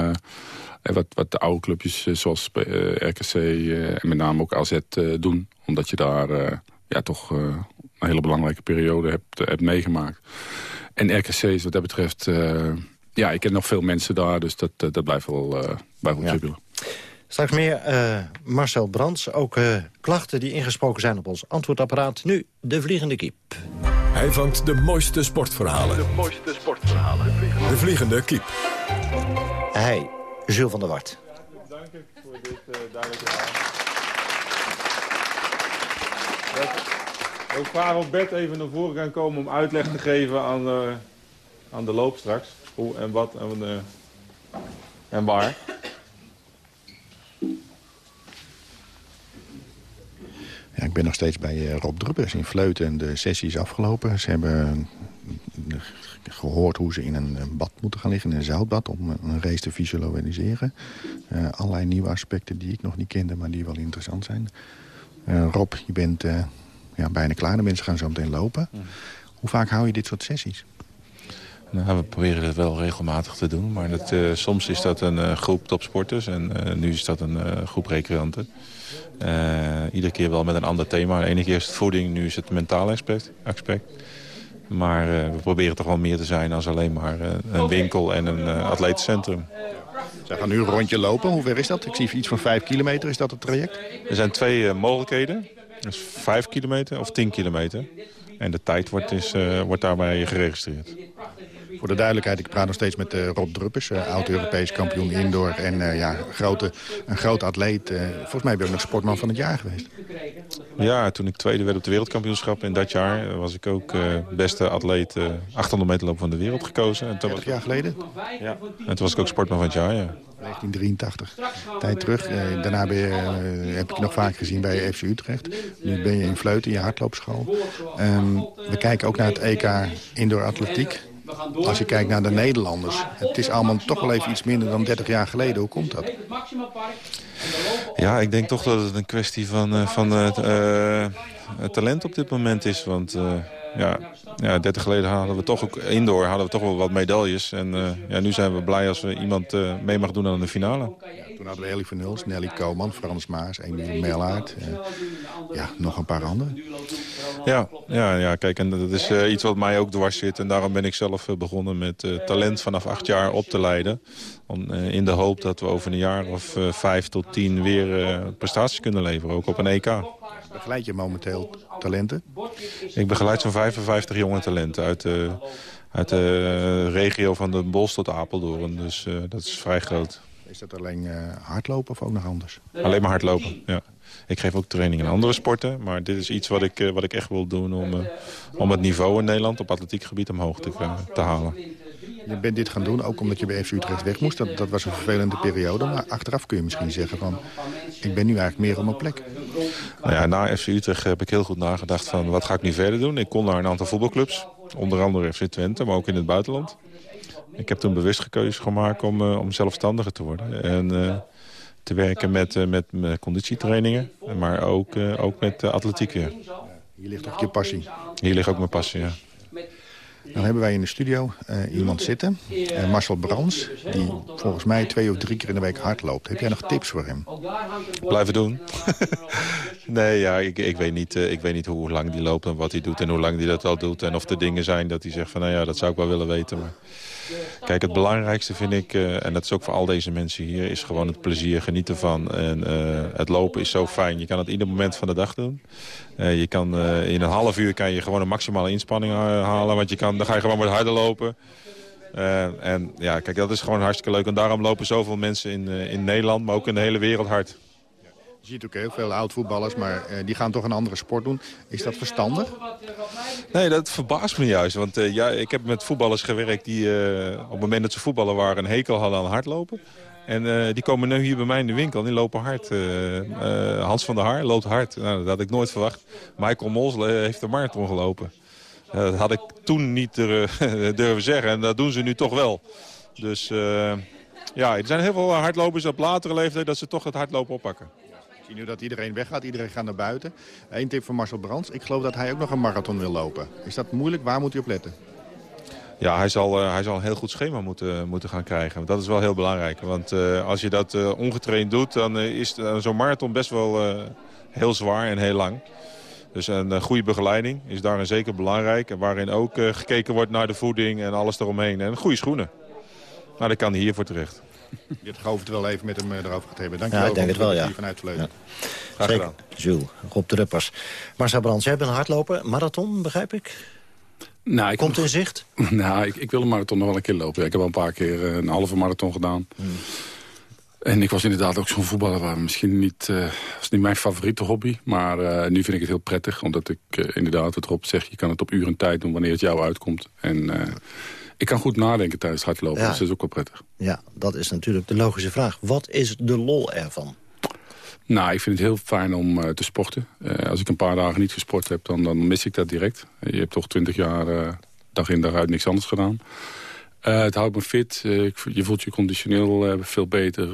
en wat, wat de oude clubjes eh, zoals eh, RKC eh, en met name ook AZ doen. Omdat je daar ja, toch een hele belangrijke periode hebt, hebt meegemaakt. En RKC is wat dat betreft... ja, ik ken nog veel mensen daar, dus dat, dat blijft wel, uh, blijft wel ja. Straks meer uh, Marcel Brands. Ook uh, klachten die ingesproken zijn op ons antwoordapparaat. Nu de vliegende kiep. Hij vangt de mooiste sportverhalen. De mooiste sportverhalen. De Vliegende Kiep. Hij, Jules van der Wart. Dank u voor dit uh, duidelijke Ook vragen of Bert even naar voren kan komen om uitleg te geven aan de, aan de loop straks. Hoe en wat en, uh, en waar. Ja, ik ben nog steeds bij Rob Druppers in Vleuten en de sessie is afgelopen. Ze hebben gehoord hoe ze in een bad moeten gaan liggen, in een zoutbad... om een race te visualiseren. Uh, allerlei nieuwe aspecten die ik nog niet kende, maar die wel interessant zijn. Uh, Rob, je bent ja, bijna klaar. De mensen gaan zo meteen lopen. Hoe vaak hou je dit soort sessies? Nou, we proberen het wel regelmatig te doen. Maar dat, soms is dat een groep topsporters en nu is dat een groep recreanten. iedere keer wel met een ander thema. De ene keer is het voeding, nu is het mentaal aspect. aspect. Maar we proberen toch wel meer te zijn dan alleen maar een winkel en een atletencentrum. Zij gaan nu een rondje lopen. Hoe ver is dat? Ik zie iets van vijf kilometer. Is dat het traject? Er zijn twee mogelijkheden. Dus 5 kilometer of 10 kilometer. En de tijd wordt, is, uh, wordt daarbij geregistreerd. Voor de duidelijkheid, ik praat nog steeds met uh, Rob Druppers, uh, oud-Europees kampioen indoor. En ja, grote, een grote atleet. volgens mij ben je ook nog sportman van het jaar geweest. Ja, toen ik tweede werd op de wereldkampioenschap in dat jaar... was ik ook beste atleet 800 meter lopen van de wereld gekozen. En 30 jaar geleden? Ja, en toen was ik ook sportman van het jaar, ja. 1983. Tijd terug. Eh, daarna ben je, eh, heb ik je nog vaak gezien bij FC Utrecht. Nu ben je in Vleuten, je hardloopschool. Um, we kijken ook naar het EK Indoor Atletiek. Als je kijkt naar de Nederlanders. Het is allemaal toch wel even iets minder dan 30 jaar geleden. Hoe komt dat? Ja, ik denk toch dat het een kwestie van, uh, van uh, talent op dit moment is. Want uh, ja, ja, 30 geleden hadden we toch ook indoor hadden we toch wel wat medailles. En uh, ja, nu zijn we blij als we iemand uh, mee mag doen aan de finale. Ja, toen hadden we Ellie van Nuls, Nelly Koman, Frans Maas, Emiel Melaert. Uh, ja, nog een paar anderen. Ja, ja, ja kijk, en dat is iets wat mij ook dwars zit. En daarom ben ik zelf begonnen met talent vanaf acht jaar op te leiden. Om, in de hoop dat we over een jaar of vijf tot tien weer prestaties kunnen leveren. Ook op een EK. Begeleid je momenteel talenten? Ik begeleid zo'n 55 jonge talenten uit de, uit de regio van de Bos tot Apeldoorn. Dus uh, dat is vrij groot. Is dat alleen uh, hardlopen of ook nog anders? Alleen maar hardlopen, ja. Ik geef ook training in andere sporten. Maar dit is iets wat ik, uh, wat ik echt wil doen om, om het niveau in Nederland op atletiekgebied omhoog te, te halen. Je bent dit gaan doen, ook omdat je bij FC Utrecht weg moest. Dat, dat was een vervelende periode. Maar achteraf kun je misschien zeggen van... ik ben nu eigenlijk meer op mijn plek. Nou ja, na FC Utrecht heb ik heel goed nagedacht van... wat ga ik nu verder doen? Ik kon naar een aantal voetbalclubs. Onder andere FC Twente, maar ook in het buitenland. Ik heb toen bewust gekeuze gemaakt om, uh, om zelfstandiger te worden. En uh, te werken met, uh, met, met conditietrainingen. Maar ook, ook met atletiek weer. Hier ligt ook je passie. Hier ligt ook mijn passie, ja. Dan hebben wij in de studio uh, iemand zitten, uh, Marcel Brands... die volgens mij twee of drie keer in de week hard loopt. Heb jij nog tips voor hem? Blijven doen. nee, ja, ik, ik, weet niet, uh, ik weet niet hoe lang die loopt en wat hij doet... en hoe lang hij dat al doet. En of er dingen zijn dat hij zegt van... nou ja, dat zou ik wel willen weten. Maar... Kijk, het belangrijkste vind ik, uh, en dat is ook voor al deze mensen hier... is gewoon het plezier, genieten van. En uh, het lopen is zo fijn. Je kan het ieder moment van de dag doen. Uh, je kan, in een half uur kan je gewoon een maximale inspanning halen. Want je kan, dan ga je gewoon wat harder lopen. en ja, kijk, dat is gewoon hartstikke leuk. En daarom lopen zoveel mensen in, in Nederland, maar ook in de hele wereld hard. Je ziet ook heel veel oud-voetballers, maar uh, die gaan toch een andere sport doen. Is dat verstandig? Nee, dat verbaast me juist. Want uh, ja, ik heb met voetballers gewerkt die uh, op het moment dat ze voetballen waren... een hekel hadden aan hardlopen. En die komen nu hier bij mij in de winkel en die lopen hard. Hans van der Haar loopt hard. Nou, dat had ik nooit verwacht. Michael Mols heeft de marathon gelopen. dat had ik toen niet durven zeggen. En dat doen ze nu toch wel. Dus ja, er zijn heel veel hardlopers op latere leeftijd... dat ze toch het hardlopen oppakken. Ik nu dat iedereen weggaat, iedereen gaat naar buiten. Eén tip van Marcel Brands. Ik geloof dat hij ook nog een marathon wil lopen. Is dat moeilijk? Waar moet hij op letten? Ja, hij zal, uh, hij zal een heel goed schema moeten, moeten gaan krijgen. Dat is wel heel belangrijk. Want uh, als je dat uh, ongetraind doet, dan is zo'n marathon best wel heel zwaar en heel lang. Dus een goede begeleiding is daarin zeker belangrijk. Waarin ook gekeken wordt naar de voeding en alles eromheen. En goede schoenen. Nou, dat kan hij hiervoor terecht. Je het het wel even met hem erover gaat hebben. Dank je wel. Ja, ik denk het wel, ja. Vanuit Vleuten. Ja. Graag gedaan. Jules, Rob Druppers. Marcel Brands, jij bent een hardloper. Marathon, begrijp ik? Nou, ik Komt in zicht? Nou, ik, ik wil een marathon nog wel een keer lopen. ik heb al een paar keer een halve marathon gedaan. Hmm. En ik was inderdaad ook zo'n voetballer waar misschien niet... Uh, was niet mijn favoriete hobby. Maar uh, nu vind ik het heel prettig. Omdat ik uh, inderdaad, wat erop zeg, je kan het op uren tijd doen wanneer het jou uitkomt. En ik kan goed nadenken tijdens hardlopen. Ja. Dus dat is ook wel prettig. Ja, dat is natuurlijk de logische vraag. Wat is de lol ervan? Nou, ik vind het heel fijn om te sporten. als ik een paar dagen niet gesport heb, dan, dan mis ik dat direct. Je hebt toch twintig jaar dag in dag uit niks anders gedaan. Het houdt me fit. Je voelt je conditioneel veel beter.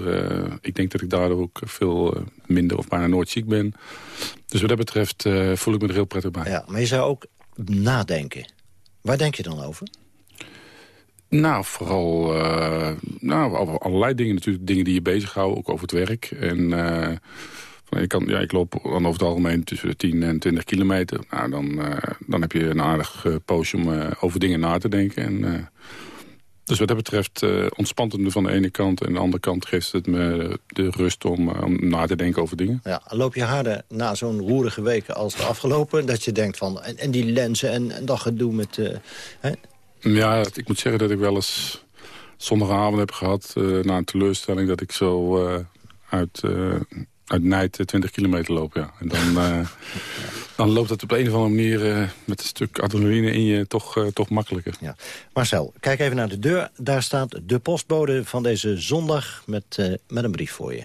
ik denk dat ik daardoor ook veel minder of bijna nooit ziek ben. Dus wat dat betreft voel ik me er heel prettig bij. Ja, maar je zou ook nadenken. Waar denk je dan over? Nou, vooral nou, over allerlei dingen natuurlijk. Dingen die je bezighouden, ook over het werk. En ik, kan, ja, ik loop dan over het algemeen tussen de 10 en 20 kilometer. Nou, dan, dan heb je een aardig poosje om over dingen na te denken. En dus wat dat betreft uh, ontspant het me van de ene kant... en aan de andere kant geeft het me de rust om, uh, om na te denken over dingen. Ja, loop je harder na zo'n roerige weken als de afgelopen... dat je denkt van, en, die lenzen en, en dat gedoe met... Uh, hè? Ja, ik moet zeggen dat ik wel eens zondagavond heb gehad... na een teleurstelling dat ik zo uit, uit Nijd 20 kilometer loop. Ja. En dan... dan loopt het op een of andere manier uh, met een stuk adrenaline in je toch, uh, toch makkelijker. Ja. Marcel, kijk even naar de deur. Daar staat de postbode van deze zondag met, uh, met een brief voor je.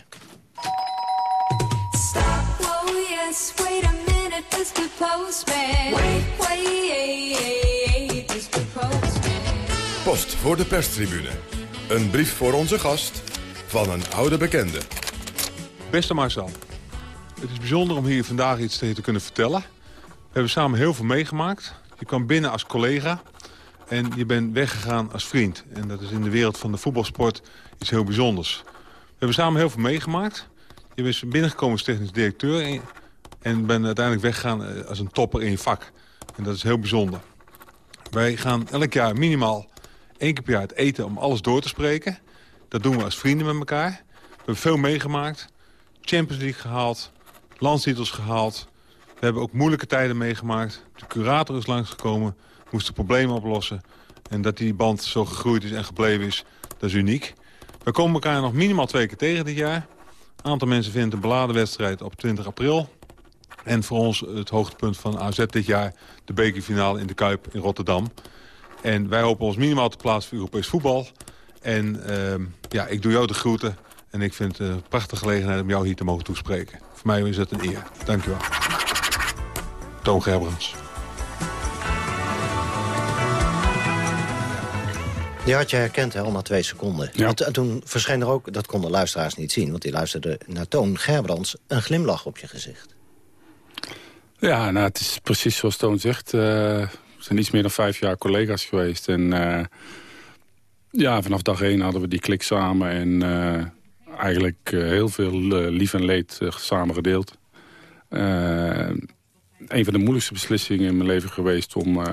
Stop, oh yes, wait a minute, Mr. Postman. Wait, wait. Post voor de perstribune. Een brief voor onze gast van een oude bekende. Beste Marcel. Het is bijzonder om hier vandaag iets tegen te kunnen vertellen. We hebben samen heel veel meegemaakt. Je kwam binnen als collega en je bent weggegaan als vriend. En dat is in de wereld van de voetbalsport iets heel bijzonders. We hebben samen heel veel meegemaakt. Je bent binnengekomen als technisch directeur... en bent uiteindelijk weggegaan eh, als een topper in je vak. En dat is heel bijzonder. Wij gaan elk jaar minimaal één keer per jaar het eten om alles door te spreken. Dat doen we als vrienden met elkaar. We hebben veel meegemaakt. Champions League gehaald landstitels gehaald. We hebben ook moeilijke tijden meegemaakt. De curator is langsgekomen, moest de problemen oplossen. En dat die band zo gegroeid is en gebleven is, dat is uniek. We komen elkaar nog minimaal twee keer tegen dit jaar. Een aantal mensen vinden een beladen wedstrijd op 20 april. En voor ons het hoogtepunt van AZ dit jaar... de bekerfinale in de Kuip in Rotterdam. En wij hopen ons minimaal te plaatsen voor Europees voetbal. En uh, ja, ik doe jou de groeten. En ik vind het een prachtige gelegenheid om jou hier te mogen toespreken. Voor mij is het een eer. Dank je wel. Toon Gerbrands. Die had je herkend hè, al na twee seconden. Ja. En toen verscheen er ook, dat konden luisteraars niet zien... want die luisterden naar Toon Gerbrands, een glimlach op je gezicht. Ja, nou, het is precies zoals Toon zegt. Uh, we zijn iets meer dan vijf jaar collega's geweest. En uh, ja, vanaf dag één hadden we die klik samen. En uh, eigenlijk eh, heel veel eh, lief en leed eh, samen gedeeld. een van de moeilijkste beslissingen in mijn leven geweest om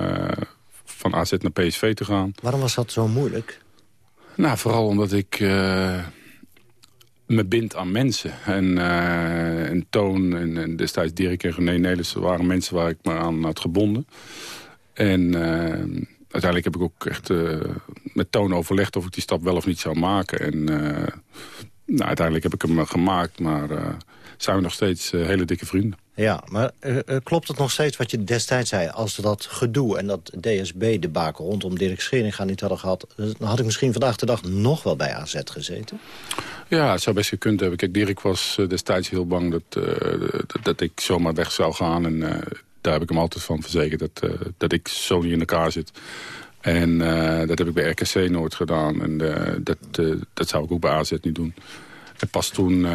van AZ naar PSV te gaan. Waarom was dat zo moeilijk? Nou, vooral omdat ik me bind aan mensen. En, en Toon en, en, destijds Dirk en René Nelissen waren mensen waar ik me aan had gebonden. En uiteindelijk heb ik ook echt met Toon overlegd of ik die stap wel of niet zou maken. En nou, uiteindelijk heb ik hem eh, gemaakt, maar zijn we nog steeds hele dikke vrienden. Ja, maar uh, klopt het nog steeds wat je destijds zei? Als we dat gedoe en dat DSB-debakel rondom Dirk Scheringa niet hadden gehad... dan had ik misschien vandaag de dag nog wel bij AZ gezeten? Ja, het zou best gekund hebben. Kijk, Dirk was destijds heel bang dat, dat ik zomaar weg zou gaan. En daar heb ik hem altijd van verzekerd dat, dat ik zo niet in elkaar zit. En uh, dat heb ik bij RKC nooit gedaan. En uh, dat, dat zou ik ook bij AZ niet doen. En pas toen,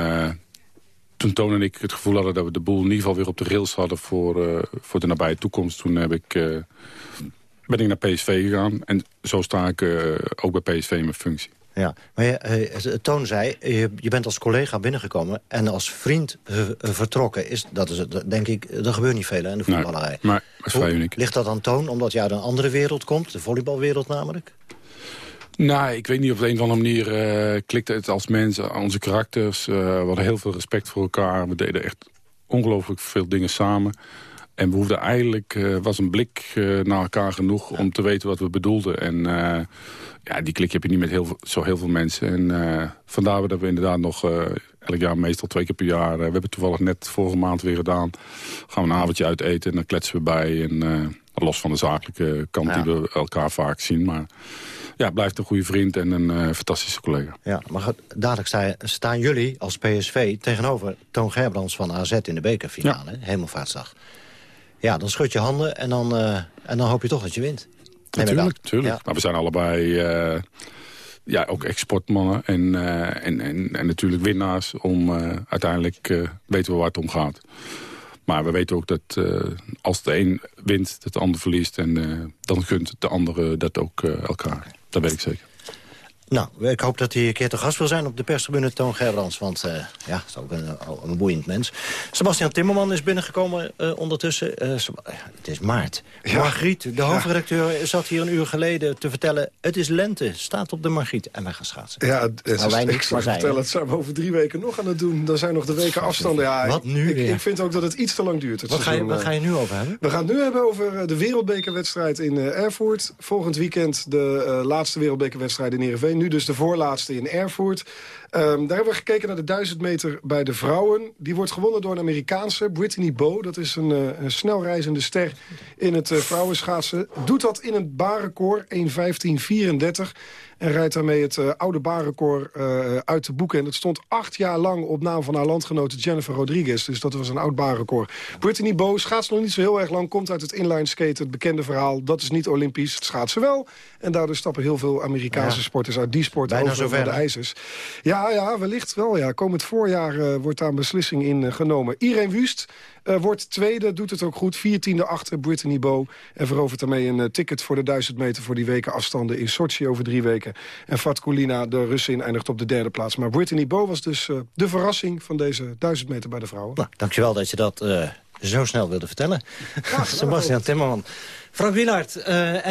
toen Toon en ik het gevoel hadden... dat we de boel in ieder geval weer op de rails hadden voor, voor de nabije toekomst... toen heb ik, ben ik naar PSV gegaan. En zo sta ik ook bij PSV in mijn functie. Ja, maar je, eh, Toon zei, je, je, bent als collega binnengekomen... en als vriend vertrokken. Is, dat is het, denk ik, dat gebeurt niet veel in de voetballerij. Nee, maar dat is vrij uniek. Ligt dat aan Toon, omdat je uit een andere wereld komt? De volleybalwereld namelijk? Nou, ik weet niet, op de een of andere manier uh, klikte het als mensen, onze karakters. Uh, we hadden heel veel respect voor elkaar. We deden echt ongelooflijk veel dingen samen. En we hoefden eigenlijk, uh, was een blik uh, naar elkaar genoeg om te weten wat we bedoelden. En uh, ja, die klik heb je niet met heel zo heel veel mensen. En vandaar dat we inderdaad nog elk jaar, meestal twee keer per jaar... we hebben toevallig net vorige maand weer gedaan. Gaan we een avondje uit eten en dan kletsen we bij. En los van de zakelijke kant die we elkaar vaak zien. Maar ja, blijft een goede vriend en een fantastische collega. Ja, maar dadelijk sta, staan jullie als PSV tegenover Toon Gerbrands van AZ in de bekerfinale. Ja. Hemelvaartsdag. Ja, dan schud je handen en dan, uh, en dan hoop je toch dat je wint. Natuurlijk, natuurlijk. Ja. Maar we zijn allebei uh, ja, ook exportmannen en, uh, en, en, en, natuurlijk winnaars. Om uiteindelijk weten we waar het om gaat. Maar we weten ook dat als de een wint, dat de ander verliest. En dan gunt de andere dat ook elkaar. Dat weet ik zeker. Nou, ik hoop dat hij een keer te gast wil zijn op de perstribune Toon Gerbrands. Want uh, ja, dat is ook een, een, boeiend mens. Sebastian Timmerman is binnengekomen uh, ondertussen. Uh, het is maart. Ja. Margriet, de hoofdredacteur, zat hier een uur geleden te vertellen... het is lente, staat op de Margriet. En wij gaan schaatsen. Ja, het, nou, wij niet, maar vertellen, het zijn we over drie weken nog aan het doen. Dan zijn nog de weken afstanden. Ja, Wat nu ik, ik, vind ook dat het iets te lang duurt. Wat ga, je, wat ga je nu over hebben? We gaan het nu hebben over de wereldbekerwedstrijd in Erfurt. Volgend weekend de laatste wereldbekerwedstrijd in Ereveen nu dus de voorlaatste in Erfurt. Um, daar hebben we gekeken naar de 1000 meter bij de vrouwen. Die wordt gewonnen door een Amerikaanse, Brittany Bow. Dat is een, uh, een snelreizende ster in het uh, vrouwenschaatsen. Doet dat in een baanrecord, 1.15.34. En rijdt daarmee het uh, oude baanrecord uh, uit de boeken. En dat stond acht jaar lang op naam van haar landgenote Jennifer Rodriguez. Dus dat was een oud baanrecord. Brittany Bow schaatst nog niet zo heel erg lang. Komt uit het inline skate, het bekende verhaal. Dat is niet olympisch, het schaatsen wel. En daardoor stappen heel veel Amerikaanse ja. sporters uit die sport Bijna over naar de ijzers. Ja, ja, wellicht wel. Ja. Komend voorjaar uh, wordt daar een beslissing in genomen. Irene Wust uh, wordt tweede, doet het ook goed. Viertiende achter Brittany Bow. En verovert daarmee een ticket voor de 1000 meter voor die weken afstanden in Sochi over drie weken. En Fatkulina, de Russin, eindigt op de derde plaats. Maar Brittany Bow was dus de verrassing van deze 1000 meter bij de vrouwen. Nou, dankjewel dat je dat zo snel wilde vertellen. Ja, Sebastian Timmerman. Frank Wielaert,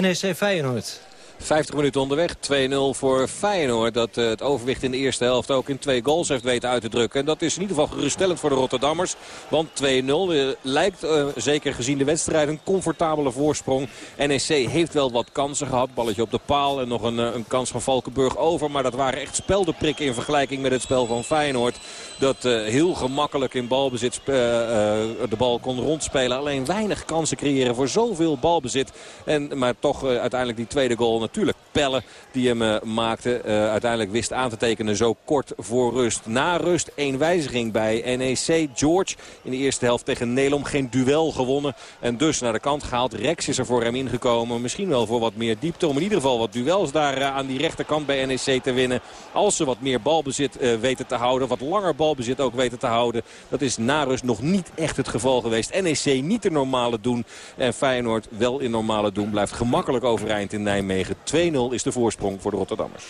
NEC Feyenoord. 50 minuten onderweg. 2-0 voor Feyenoord. Dat uh, het overwicht in de eerste helft ook in twee goals heeft weten uit te drukken. En dat is in ieder geval geruststellend voor de Rotterdammers. Want 2-0 uh, lijkt, uh, zeker gezien de wedstrijd, een comfortabele voorsprong. NEC heeft wel wat kansen gehad. Balletje op de paal en nog een, een kans van Valkenburg over. Maar dat waren echt speldenprikken in vergelijking met het spel van Feyenoord. Dat heel gemakkelijk in balbezit de bal kon rondspelen. Alleen weinig kansen creëren voor zoveel balbezit. En, maar toch uiteindelijk die tweede goal natuurlijk Pelle die hem uh, maakte. Uh, uiteindelijk wist aan te tekenen zo kort voor rust. Na rust één wijziging bij NEC. George in de eerste helft tegen Nelom geen duel gewonnen. En dus naar de kant gehaald. Rex is er voor hem ingekomen. Misschien wel voor wat meer diepte. Om in ieder geval wat duels daar uh, aan die rechterkant bij NEC te winnen. Als ze wat meer balbezit weten te houden. Wat langer balbezit ook weten te houden. Dat is na rust nog niet echt het geval geweest. NEC niet de normale doen. En Feyenoord wel in normale doen. Blijft gemakkelijk overeind in Nijmegen. 2-0 is de voorsprong voor de Rotterdammers.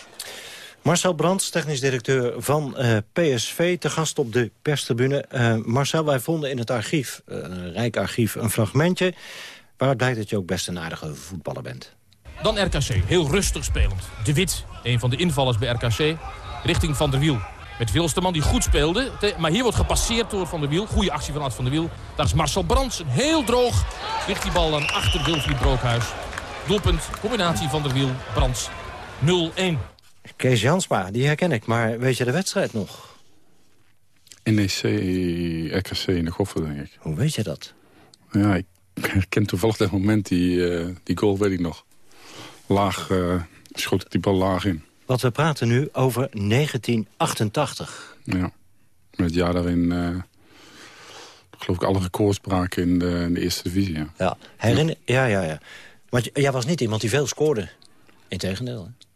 Marcel Brands, technisch directeur van uh, PSV, te gast op de perstribune. Uh, Marcel, wij vonden in het archief, uh, een rijk archief, een fragmentje... waaruit blijkt dat je ook best een aardige voetballer bent. Dan RKC, heel rustig spelend. De Wit, een van de invallers bij RKC, richting Van der Wiel. Met Wilsterman die goed speelde, maar hier wordt gepasseerd door Van der Wiel. Goede actie van Ad van der Wiel. Daar is Marcel Brands, heel droog. Ligt die bal dan achter Wilfried Brookhuis. Doelpunt, combinatie van der Wiel, Brands 0-1. Kees Jansma, die herken ik, maar weet je de wedstrijd nog? NEC, RKC in de Goffer, denk ik. Hoe weet je dat? Ja, ik herken toevallig dat moment, die, uh, die goal weet ik nog. Laag, uh, schoot ik die bal laag in. Want we praten nu over 1988. Ja, met het jaar daarin... Uh, geloof ik alle records braken in de, in de eerste divisie. Ja, ja, herinner, ja, ja. ja. Maar jij was niet iemand die veel scoorde. Integendeel, hè?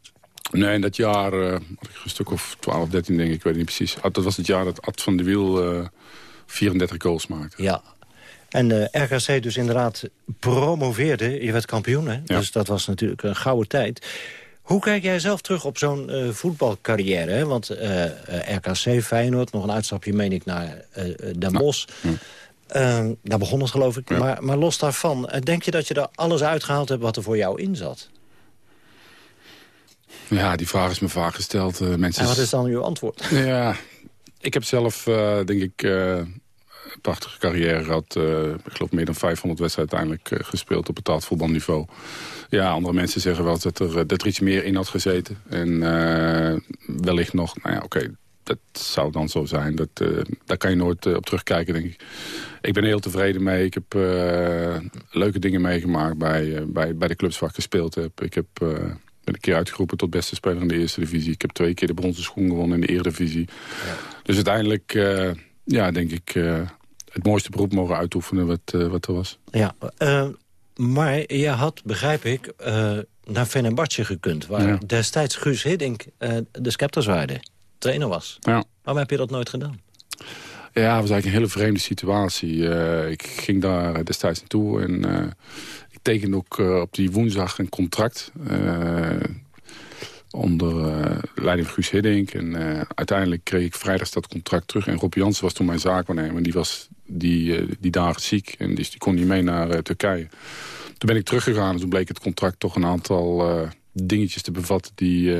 Nee, in dat jaar uh, een stuk of 12, 13 denk ik, ik weet niet precies. Dat was het jaar dat Ad van de Wiel uh, 34 goals maakte. Ja, en uh, eh, RKC dus inderdaad promoveerde. Je werd kampioen, hè? Ja. Dus dat was natuurlijk een gouden tijd. Hoe kijk jij zelf terug op zo'n uh, voetbalcarrière? Hè? Want RKC, Feyenoord, nog een uitstapje meen ik naar Den Bosch. Nou, ja. Uh, daar begon het geloof ik. Maar, maar los daarvan, eh, denk je dat je er alles uitgehaald hebt wat er voor jou in zat? Ja, die vraag is me vaak gesteld. Uh, mensen... En wat is dan uw antwoord? Ja, ik heb zelf, uh, denk ik, prachtige carrière gehad. ik geloof meer dan 500 wedstrijden uiteindelijk gespeeld op betaald voetbalniveau. Ja, andere mensen zeggen wel dat er, dat er iets meer in had gezeten. En wellicht nog, nou ja, oké, dat zou dan zo zijn. Dat, uh, daar kan je nooit uh, op terugkijken, denk ik. Ik ben heel tevreden mee. Ik heb uh, leuke dingen meegemaakt bij, bij, bij de clubs waar ik gespeeld heb. Ik heb, ben een keer uitgeroepen tot beste speler in de eerste divisie. Ik heb twee keer de bronzen schoen gewonnen in de eredivisie. Ja. Dus uiteindelijk, ja, denk ik, het mooiste beroep mogen uitoefenen wat, wat er was. Ja, maar je had, begrijp ik, naar Fenerbahce gekund... waar ja. destijds Guus Hiddink de scepters waarde trainer was. Ja. Waarom heb je dat nooit gedaan? Ja, het was eigenlijk een hele vreemde situatie. Uh, ik ging daar destijds naartoe en uh, ik tekende ook uh, op die woensdag een contract. onder leiding van Guus Hiddink. En uiteindelijk kreeg ik vrijdag dat contract terug. En Rob Jansen was toen mijn zaakwaarnemer. Die was die, die dagen ziek en dus die kon niet mee naar Turkije. Toen ben ik teruggegaan en toen bleek het contract toch een aantal dingetjes te bevatten... die,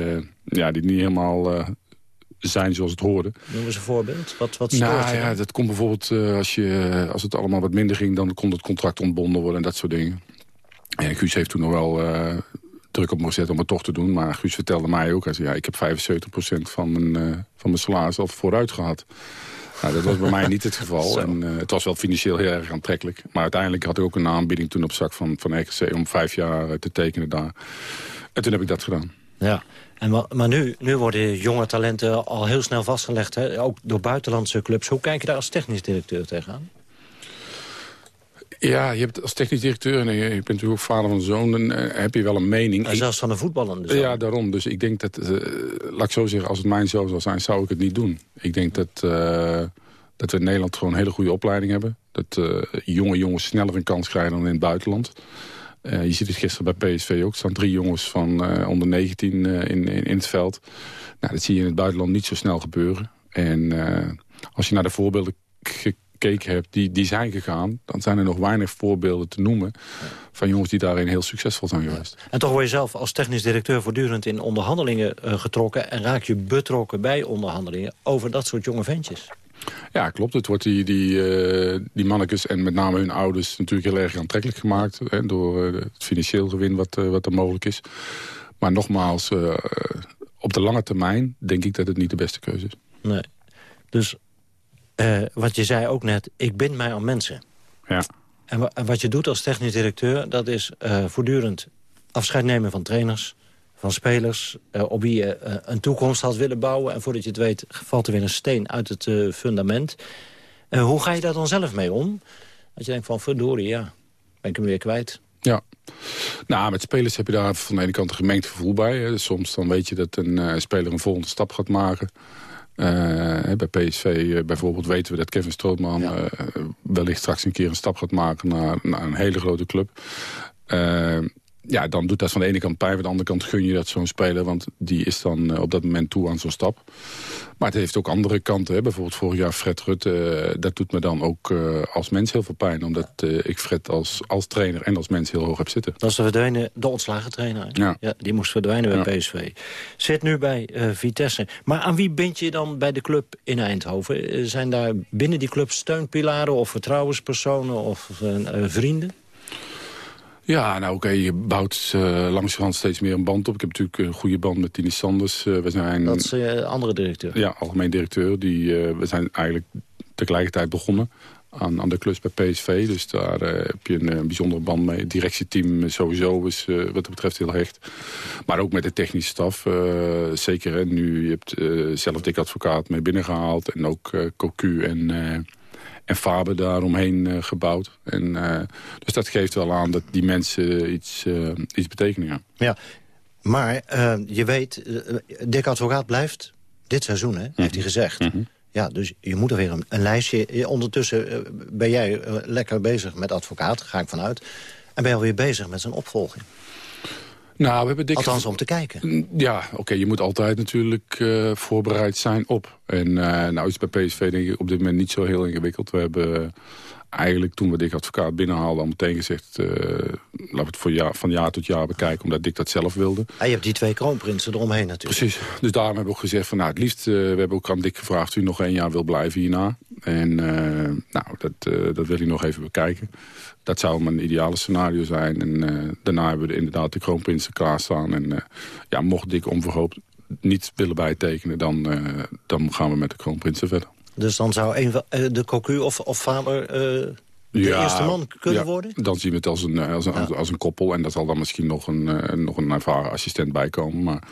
ja, die niet helemaal zijn zoals het hoorde. Noem eens een voorbeeld. Wat, wat nou, ja, dat komt bijvoorbeeld uh, als, je, als het allemaal wat minder ging... dan kon het contract ontbonden worden en dat soort dingen. En Guus heeft toen nog wel uh, druk op me gezet om het toch te doen. Maar Guus vertelde mij ook, hij zei, ja, ik heb 75% van mijn, uh, van mijn salaris al vooruit gehad. Nou, dat was bij mij niet het geval. En, het was wel financieel heel erg aantrekkelijk. Maar uiteindelijk had ik ook een aanbieding toen op zak van, van RKC... om vijf jaar te tekenen daar. En toen heb ik dat gedaan. Ja, en maar, nu, nu worden jonge talenten al heel snel vastgelegd, hè? ook door buitenlandse clubs. Hoe kijk je daar als technisch directeur tegenaan? Ja, je hebt als technisch directeur, en je bent natuurlijk ook vader van een zoon, dan eh, heb je wel een mening. En zelfs van de voetballende zoon. Ja, daarom. Dus ik denk dat, uh, laat ik zo zeggen, als het mijn zoon zou zijn, zou ik het niet doen. Ik denk dat, uh, dat we in Nederland gewoon een hele goede opleiding hebben. Dat jonge jongens sneller een kans krijgen dan in het buitenland. Uh, je ziet het gisteren bij PSV ook. Er staan drie jongens van uh, onder 19 uh, in, in, in, het veld. Nou, dat zie je in het buitenland niet zo snel gebeuren. En als je naar de voorbeelden gekeken hebt die, die zijn gegaan... dan zijn er nog weinig voorbeelden te noemen... van jongens die daarin heel succesvol zijn geweest. En toch word je zelf als technisch directeur voortdurend in onderhandelingen getrokken... en raak je betrokken bij onderhandelingen over dat soort jonge ventjes. Ja, klopt. Het wordt die, die, uh, die mannetjes en met name hun ouders natuurlijk heel erg aantrekkelijk gemaakt. Hè, door uh, het financieel gewin wat, uh, wat er mogelijk is. Maar nogmaals, op de lange termijn denk ik dat het niet de beste keuze is. Nee. Dus wat je zei ook net, ik bind mij aan mensen. Ja. En, en wat je doet als technisch directeur, dat is voortdurend afscheid nemen van trainers van spelers uh, op wie je uh, een toekomst had willen bouwen. En voordat je het weet valt er weer een steen uit het uh, fundament. hoe ga je daar dan zelf mee om? Dat je denkt van verdorie, ja, ben ik hem weer kwijt. Ja, nou, met spelers heb je daar van de ene kant een gemengd gevoel bij. Hè. Soms dan weet je dat een speler een volgende stap gaat maken. bij PSV bijvoorbeeld weten we dat Kevin Strootman ja. wellicht straks een keer een stap gaat maken naar, naar een hele grote club ja, dan doet dat van de ene kant pijn. Van de andere kant gun je dat zo'n speler. Want die is dan uh, op dat moment toe aan zo'n stap. Maar het heeft ook andere kanten. Hè. Bijvoorbeeld vorig jaar Fred Rutte. Uh, dat doet me dan ook uh, als mens heel veel pijn. Omdat ik Fred als, als trainer en als mens heel hoog heb zitten. Dat is de verdwenen, de ontslagen trainer. Ja. ja. die moest verdwijnen bij ja. PSV. Zit nu bij Vitesse. Maar aan wie bind je dan bij de club in Eindhoven? Zijn daar binnen die club steunpilaren of vertrouwenspersonen of vrienden? Ja, nou oké, je bouwt uh, langzamerhand steeds meer een band op. Ik heb natuurlijk een goede band met Tini Sanders. Uh, we zijn, dat is uh, andere directeur? Ja, algemeen directeur. Die, we zijn eigenlijk tegelijkertijd begonnen aan, aan de klus bij PSV. Dus daar heb je een, een, bijzondere band mee. Het directieteam sowieso is wat dat betreft heel hecht. Maar ook met de technische staf. zeker, hè, nu je hebt zelf dik advocaat mee binnengehaald. En ook Cocu en en Faber daaromheen uh, gebouwd. En, uh, dus dat geeft wel aan dat die mensen iets, uh, iets betekenen. Ja, ja maar je weet, Dick Advocaat blijft dit seizoen, hè, mm -hmm. heeft hij gezegd. Mm -hmm. Ja, dus je moet er weer een, een lijstje... Ondertussen ben jij lekker bezig met advocaat, ga ik vanuit. En ben je alweer bezig met zijn opvolging. Nou, we hebben dik... Althans om te kijken. Ja, oké, je moet altijd natuurlijk uh, voorbereid zijn op. En uh, nou is bij PSV denk ik op dit moment niet zo heel ingewikkeld. We hebben uh, eigenlijk toen we Dick Advocaat binnenhaalden... al meteen gezegd, laten we het voor jaar, van jaar tot jaar bekijken... omdat Dick dat zelf wilde. En je hebt die twee kroonprinsen eromheen natuurlijk. Precies, dus daarom hebben we ook gezegd van... nou, het liefst, we hebben ook aan Dick gevraagd... of u nog één jaar wil blijven hierna. En nou, dat, dat wil hij nog even bekijken. Dat zou mijn ideale scenario zijn. En daarna hebben we inderdaad de kroonprinsen klaarstaan. En ja, mocht Dick onverhoopt niet willen bijtekenen... dan, dan gaan we met de kroonprinsen verder. Dus dan zou een, de cocu of, of vader de ja, eerste man kunnen worden? Dan zien we het als een, eh, als, een, als een koppel. En daar zal dan misschien nog een, uh, nog een ervaren assistent bij komen. Maar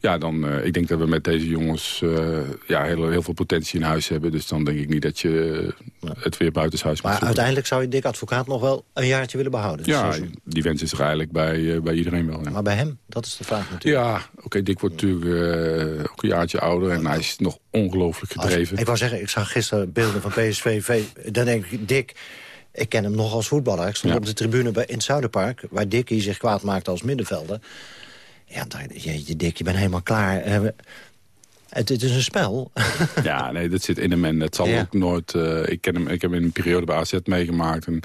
ja, dan, uh, ik denk dat we met deze jongens uh, ja, heel, heel veel potentie in huis hebben. Dus dan denk ik niet dat je het weer buitenshuis Maar uiteindelijk zou je Dick Advocaat nog wel een jaartje willen behouden? Ja, die wens is er eigenlijk bij, bij iedereen wel. Maar bij hem? Dat is de vraag natuurlijk. Ja, oké, Dick wordt natuurlijk ook een jaartje ouder. En hij is nog ongelooflijk gedreven. ik wou zeggen, ik zag gisteren beelden van PSV. Dan denk ik, Dick... Ik ken hem nog als voetballer. Ik stond op de tribune bij, in het Zuiderpark... waar Dickie zich kwaad maakte als middenvelder. Ja, je, Dick, je bent helemaal klaar. Eh, het, het, is een spel. ja, nee, dat zit in hem en dat zal ook nooit... Uh, ik, ken hem, ik heb hem in een periode bij AZ meegemaakt. En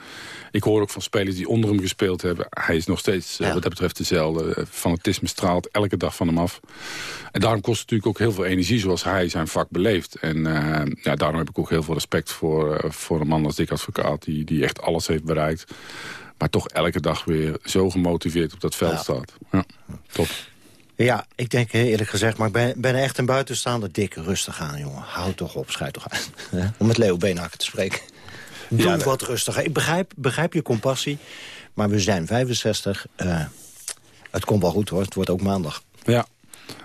ik hoor ook van spelers die onder hem gespeeld hebben. Hij is nog steeds, uh, wat dat betreft, dezelfde. Fanatisme straalt elke dag van hem af. En daarom kost het natuurlijk ook heel veel energie... zoals hij zijn vak beleeft. En uh, ja, daarom heb ik ook heel veel respect voor, voor een man als Dick Advocaat... Die, die echt alles heeft bereikt. Maar toch elke dag weer zo gemotiveerd op dat veld ja. staat. Ja, top. Ja, ik denk eerlijk gezegd, maar ik ben, ben echt een buitenstaander dik rustig aan, jongen. Houd toch op, schijt toch uit. Om met Leo Beenhakker te spreken. Doe ja, wat rustiger. Ik begrijp, begrijp je compassie, maar we zijn 65. Uh, eh, het komt wel goed hoor, het wordt ook maandag. Ja,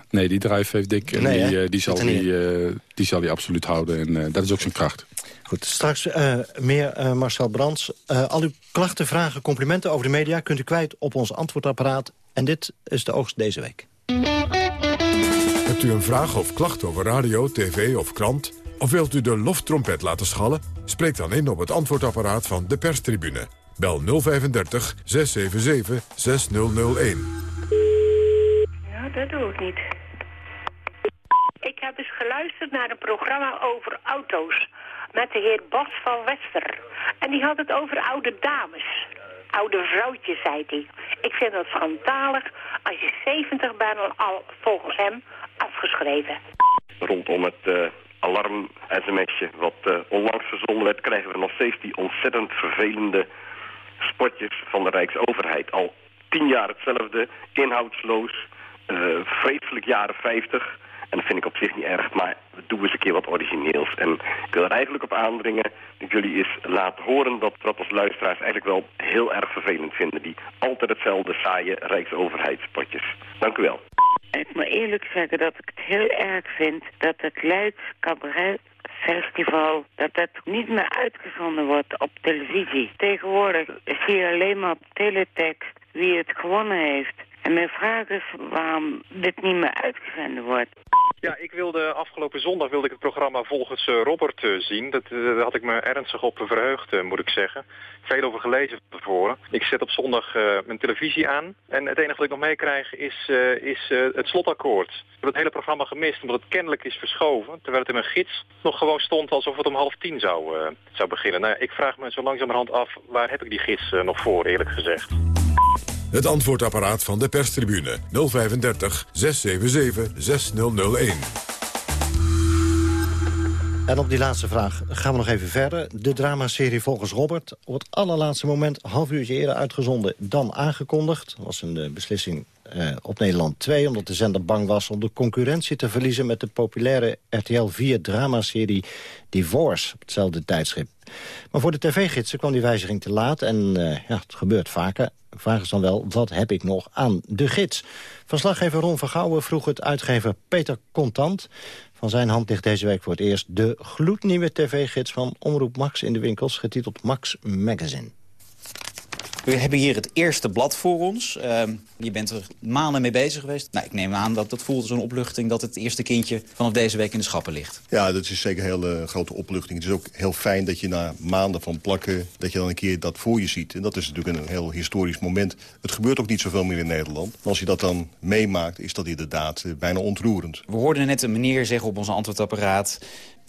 nee, die drive heeft dik en nee, die, uh, die, zal die, uh, die zal hij absoluut houden. En dat is ook zijn kracht. Goed, straks meer Marcel Brands. al uw klachten, vragen, complimenten over de media... kunt u kwijt op ons antwoordapparaat. En dit is de oogst deze week. Hebt u een vraag of klacht over radio, tv of krant? Of wilt u de loftrompet laten schallen? Spreek dan in op het antwoordapparaat van de perstribune. Bel 035 677 6001. Ja, dat doe ik niet. Ik heb eens geluisterd naar een programma over auto's met de heer Bas van Wester. En die had het over oude dames oude vrouwtje, zei hij. Ik vind dat schandalig als je 70 bent al volgens hem afgeschreven. Rondom het uh, alarm-sms'je wat uh, onlangs verzonden werd... krijgen we nog steeds die ontzettend vervelende spotjes van de Rijksoverheid. Al tien jaar hetzelfde, inhoudsloos, uh, vreselijk jaren 50... En dat vind ik op zich niet erg, maar doe eens een keer wat origineels. En ik wil er eigenlijk op aandringen dat jullie eens laten horen dat we dat als luisteraars eigenlijk wel heel erg vervelend vinden. Die altijd hetzelfde saaie rijksoverheidspotjes. Dank u wel. Ik moet eerlijk zeggen dat ik het heel erg vind dat het Leids Cabaret festival, dat dat niet meer uitgezonden wordt op televisie. Tegenwoordig zie je alleen maar op teletext wie het gewonnen heeft. En mijn vraag is waarom dit niet meer uitgezonden wordt. Ja, ik wilde afgelopen zondag wilde ik het programma Volgens uh, Robert uh, zien. Dat, uh, daar had ik me ernstig op verheugd, moet ik zeggen. Veel over gelezen van tevoren. Ik zet op zondag mijn televisie aan. En het enige wat ik nog meekrijg is, is het slotakkoord. Ik heb het hele programma gemist omdat het kennelijk is verschoven. Terwijl het in mijn gids nog gewoon stond alsof het om half tien zou, zou beginnen. Nou, ik vraag me zo langzamerhand af, waar heb ik die gids nog voor, eerlijk gezegd. Het antwoordapparaat van de perstribune 035 677 6001. En op die laatste vraag gaan we nog even verder. De dramaserie Volgens Robert het allerlaatste moment... half uurtje eerder uitgezonden dan aangekondigd. Dat was een uh, beslissing uh, op Nederland 2... omdat de zender bang was om de concurrentie te verliezen... met de populaire RTL 4 dramaserie Divorce op hetzelfde tijdschip. Maar voor de tv-gidsen kwam die wijziging te laat. En uh, ja, het gebeurt vaker. De vraag is dan wel, wat heb ik nog aan de gids? Verslaggever Ron Vergouwen vroeg het uitgever Peter Contant... Van zijn hand ligt deze week voor het eerst de gloednieuwe tv-gids van Omroep Max in de winkels, getiteld Max Magazine. We hebben hier het eerste blad voor ons. Uh, je bent er maanden mee bezig geweest. Nou, ik neem aan dat dat voelt als een opluchting... dat het eerste kindje vanaf deze week in de schappen ligt. Ja, dat is zeker een hele grote opluchting. Het is ook heel fijn dat je na maanden van plakken... dat je dan een keer dat voor je ziet. En dat is natuurlijk een heel historisch moment. Het gebeurt ook niet zoveel meer in Nederland. Maar als je dat dan meemaakt, is dat inderdaad eh, bijna ontroerend. We hoorden net een meneer zeggen op ons antwoordapparaat...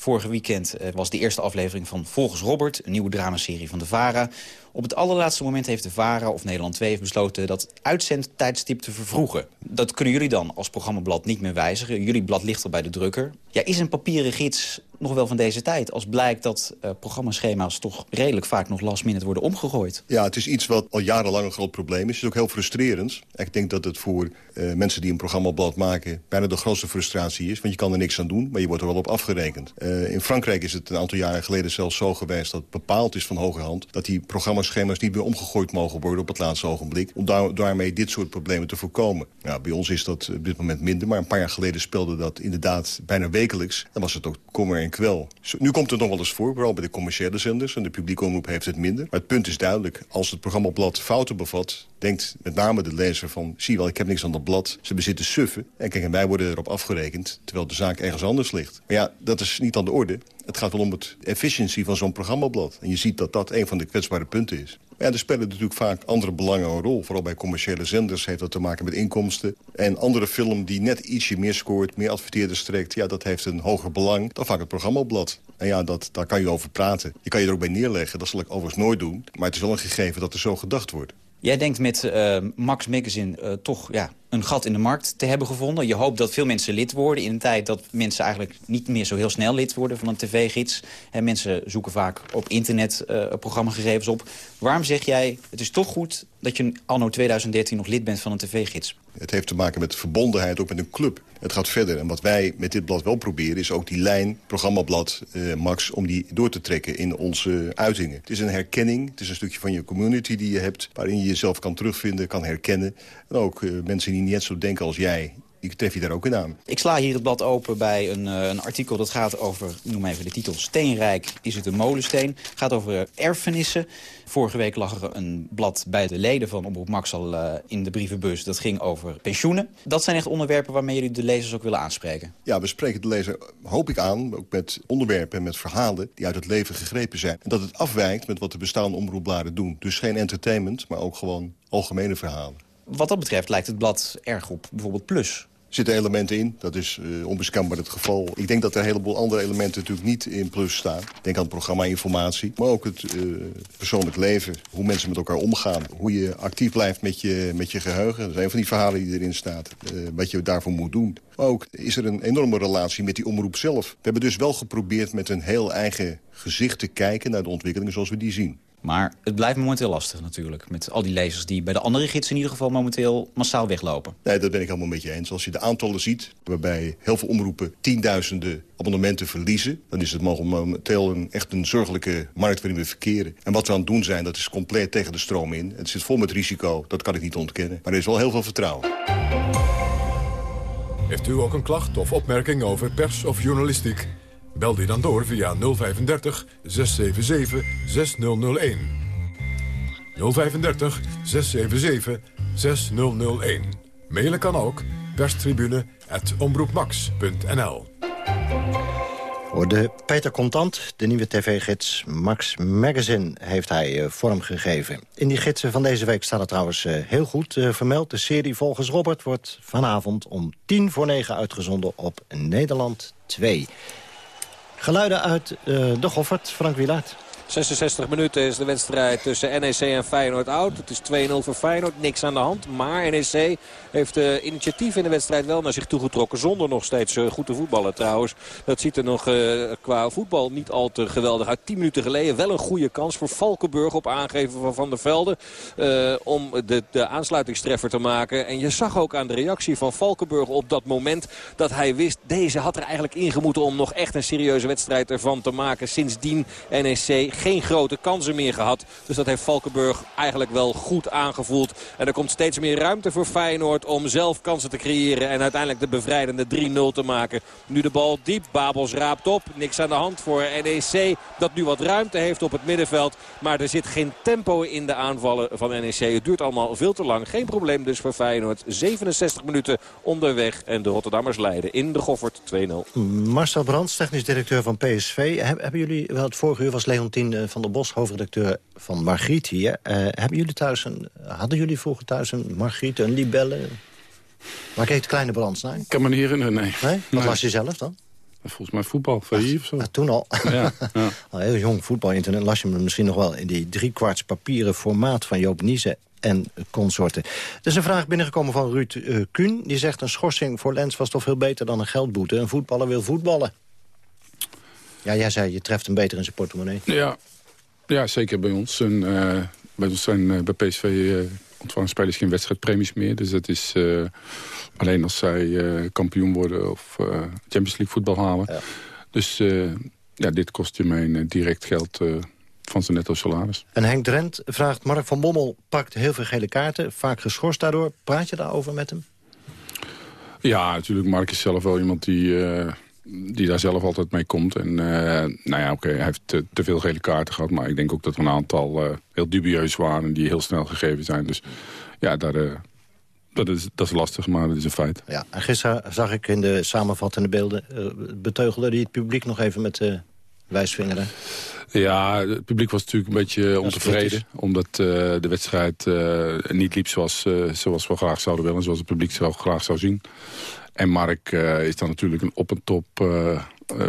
Vorige weekend eh, was de eerste aflevering van Volgens Robert... een nieuwe dramaserie van de VARA. Op het allerlaatste moment heeft de VARA of Nederland 2 heeft besloten... dat uitzendtijdstip te vervroegen. Dat kunnen jullie dan als programmablad niet meer wijzigen. Jullie blad ligt al bij de drukker. Ja, is een papieren gids nog wel van deze tijd... als blijkt dat uh, programmaschema's toch redelijk vaak nog last worden omgegooid? Ja, het is iets wat al jarenlang een groot probleem is. Het is ook heel frustrerend. Ik denk dat het voor uh, mensen die een programmablad maken... bijna de grootste frustratie is. Want je kan er niks aan doen, maar je wordt er wel op afgerekend. Uh, in Frankrijk is het een aantal jaren geleden zelfs zo geweest... dat bepaald is van hoge hand... dat die programmaschema's niet meer omgegooid mogen worden op het laatste ogenblik. Om daar, daarmee dit soort problemen te voorkomen. Nou, bij ons is dat op dit moment minder. Maar een paar jaar geleden speelde dat inderdaad bijna wekelijks. Dan was het ook kommer en kwel. Nu komt het nog wel eens voor, vooral bij de commerciële zenders. En de publieke omroep heeft het minder. Maar het punt is duidelijk. Als het programmablad fouten bevat... denkt met name de lezer van... zie wel, ik heb niks aan dat blad. Ze bezitten suffen. En kijk, en wij worden erop afgerekend... terwijl de zaak ergens anders ligt. Maar ja, dat is niet aan de orde. Het gaat wel om het efficiëntie van zo'n programmablad. En je ziet dat dat een van de kwetsbare punten is. Ja, er spelen natuurlijk vaak andere belangen een rol. Vooral bij commerciële zenders heeft dat te maken met inkomsten. En andere film die net ietsje meer scoort, meer adverteerders trekt... ja, dat heeft een hoger belang dan vaak het programmablad. En ja, dat, daar kan je over praten. Je kan je er ook bij neerleggen, dat zal ik overigens nooit doen. Maar het is wel een gegeven dat er zo gedacht wordt. Jij denkt met uh, Max Magazine uh, toch ja, een gat in de markt te hebben gevonden. Je hoopt dat veel mensen lid worden in een tijd dat mensen eigenlijk niet meer zo heel snel lid worden van een tv-gids. Mensen zoeken vaak op internet uh, programmagegevens op. Waarom zeg jij, het is toch goed dat je anno 2013 nog lid bent van een tv-gids? Het heeft te maken met verbondenheid, ook met een club. Het gaat verder. En wat wij met dit blad wel proberen... is ook die lijn, programmablad, uh, Max... om die door te trekken in onze uitingen. Het is een herkenning. Het is een stukje van je community die je hebt... waarin je jezelf kan terugvinden, kan herkennen. En ook uh, mensen die net zo denken als jij die tref je daar ook in aan. Ik sla hier het blad open bij een, uh, een artikel dat gaat over, noem even de titel... Steenrijk is het een molensteen. Het gaat over erfenissen. Vorige week lag er een blad bij de leden van Omroep Max al uh, in de brievenbus. Dat ging over pensioenen. Dat zijn echt onderwerpen waarmee jullie de lezers ook willen aanspreken. Ja, we spreken de lezer, hoop ik aan, ook met onderwerpen en met verhalen... die uit het leven gegrepen zijn. En dat het afwijkt met wat de bestaande omroepbladen doen. Dus geen entertainment, maar ook gewoon algemene verhalen. Wat dat betreft lijkt het blad erg op bijvoorbeeld Plus zitten elementen in. Dat is uh, het geval. Ik denk dat er een heleboel andere elementen natuurlijk niet in plus staan. Denk aan het programma informatie. Maar ook het uh, persoonlijk leven. Hoe mensen met elkaar omgaan. Hoe je actief blijft met je, met je geheugen. Dat is een van die verhalen die erin staat. Uh, wat je daarvoor moet doen. Maar ook is er een enorme relatie met die omroep zelf. We hebben dus wel geprobeerd met een heel eigen gezicht te kijken... naar de ontwikkelingen zoals we die zien. Maar het blijft momenteel lastig natuurlijk. Met al die lezers die bij de andere gids in ieder geval momenteel massaal weglopen. Nee, dat ben ik helemaal met je eens. Als je de aantallen ziet, waarbij heel veel omroepen tienduizenden abonnementen verliezen... dan is het momenteel een, echt een zorgelijke markt waarin we verkeren. En wat we aan het doen zijn, dat is compleet tegen de stroom in. Het zit vol met risico, dat kan ik niet ontkennen. Maar er is wel heel veel vertrouwen. Heeft u ook een klacht of opmerking over pers of journalistiek? Bel die dan door via 035 677 6001. 035 677 6001. Mailen kan ook perstribune.omroepmax.nl Voor de Peter Contant, de nieuwe tv-gids Max Magazine, heeft hij uh, vormgegeven. In die gidsen van deze week staat het trouwens uh, heel goed uh, vermeld. De serie Volgens Robert wordt vanavond om tien voor negen uitgezonden op Nederland 2. Geluiden uit uh, de Goffert, Frank Wielaert. 66 minuten is de wedstrijd tussen NEC en Feyenoord oud. Het is 2-0 voor Feyenoord, niks aan de hand. Maar NEC heeft de initiatief in de wedstrijd wel naar zich toegetrokken. Zonder nog steeds uh, goed te voetballen trouwens. Dat ziet er nog uh, qua voetbal niet al te geweldig uit. 10 minuten geleden wel een goede kans voor Valkenburg op aangeven van Van der Velde. Om de, de aansluitingstreffer te maken. En je zag ook aan de reactie van Valkenburg op dat moment dat hij wist. Deze had er eigenlijk ingemoeten om nog echt een serieuze wedstrijd ervan te maken. Sindsdien NEC geen grote kansen meer gehad. Dus dat heeft Valkenburg eigenlijk wel goed aangevoeld. En er komt steeds meer ruimte voor Feyenoord om zelf kansen te creëren. En uiteindelijk de bevrijdende 3-0 te maken. Nu de bal diep. Babels raapt op. Niks aan de hand voor NEC. Dat nu wat ruimte heeft op het middenveld. Maar er zit geen tempo in de aanvallen van NEC. Het duurt allemaal veel te lang. Geen probleem dus voor Feyenoord. 67 minuten onderweg. En de Rotterdammers leiden in de Goffert 2-0. Marcel Brands, technisch directeur van PSV. Hebben jullie, wel het vorige uur was Leontien van der Bos, hoofdredacteur van Margriet hier. Uh, hebben jullie thuis een, hadden jullie vroeger thuis een Margriet, een libelle? Waar keek de kleine Brands naar? Ik kan me niet herinneren, nee. nee? Wat nee. was je zelf dan? Volgens mij voetbal, VI of zo. Toen al. Ja, ja. al heel jong voetbal-internet las je me misschien nog wel... in die driekwarts papieren formaat van Joop Niezen en consorten. Er is een vraag binnengekomen van Ruud uh, Kuhn. Die zegt een schorsing voor Lens was toch veel beter dan een geldboete. Een voetballer wil voetballen. Ja, jij zei, je treft hem beter in zijn portemonnee. Ja, ja zeker bij ons. En, bij ons zijn bij PSV ontvangen spelers geen wedstrijdpremies meer. Dus dat is alleen als zij kampioen worden of Champions League voetbal halen. Ja. Dus ja, dit kost je mijn direct geld van zijn netto salaris. En Henk Drent vraagt, Mark van Bommel pakt heel veel gele kaarten, vaak geschorst daardoor. Praat je daarover met hem? Ja, natuurlijk. Mark is zelf wel iemand die, eh, die daar zelf altijd mee komt. En uh, nou ja, oké, hij heeft te, te, veel gele kaarten gehad. Maar ik denk ook dat er een aantal uh, heel dubieus waren die heel snel gegeven zijn. Dus ja, daar, dat, is, dat is lastig, maar dat is een feit. Ja, en gisteren zag ik in de samenvattende beelden... beteugelde die het publiek nog even met wijsvingeren? Ja, het publiek was natuurlijk een beetje ontevreden. Omdat uh, de wedstrijd uh, niet liep zoals, uh, zoals we graag zouden willen. Zoals het publiek zo graag zou zien. En Mark is dan natuurlijk een op en top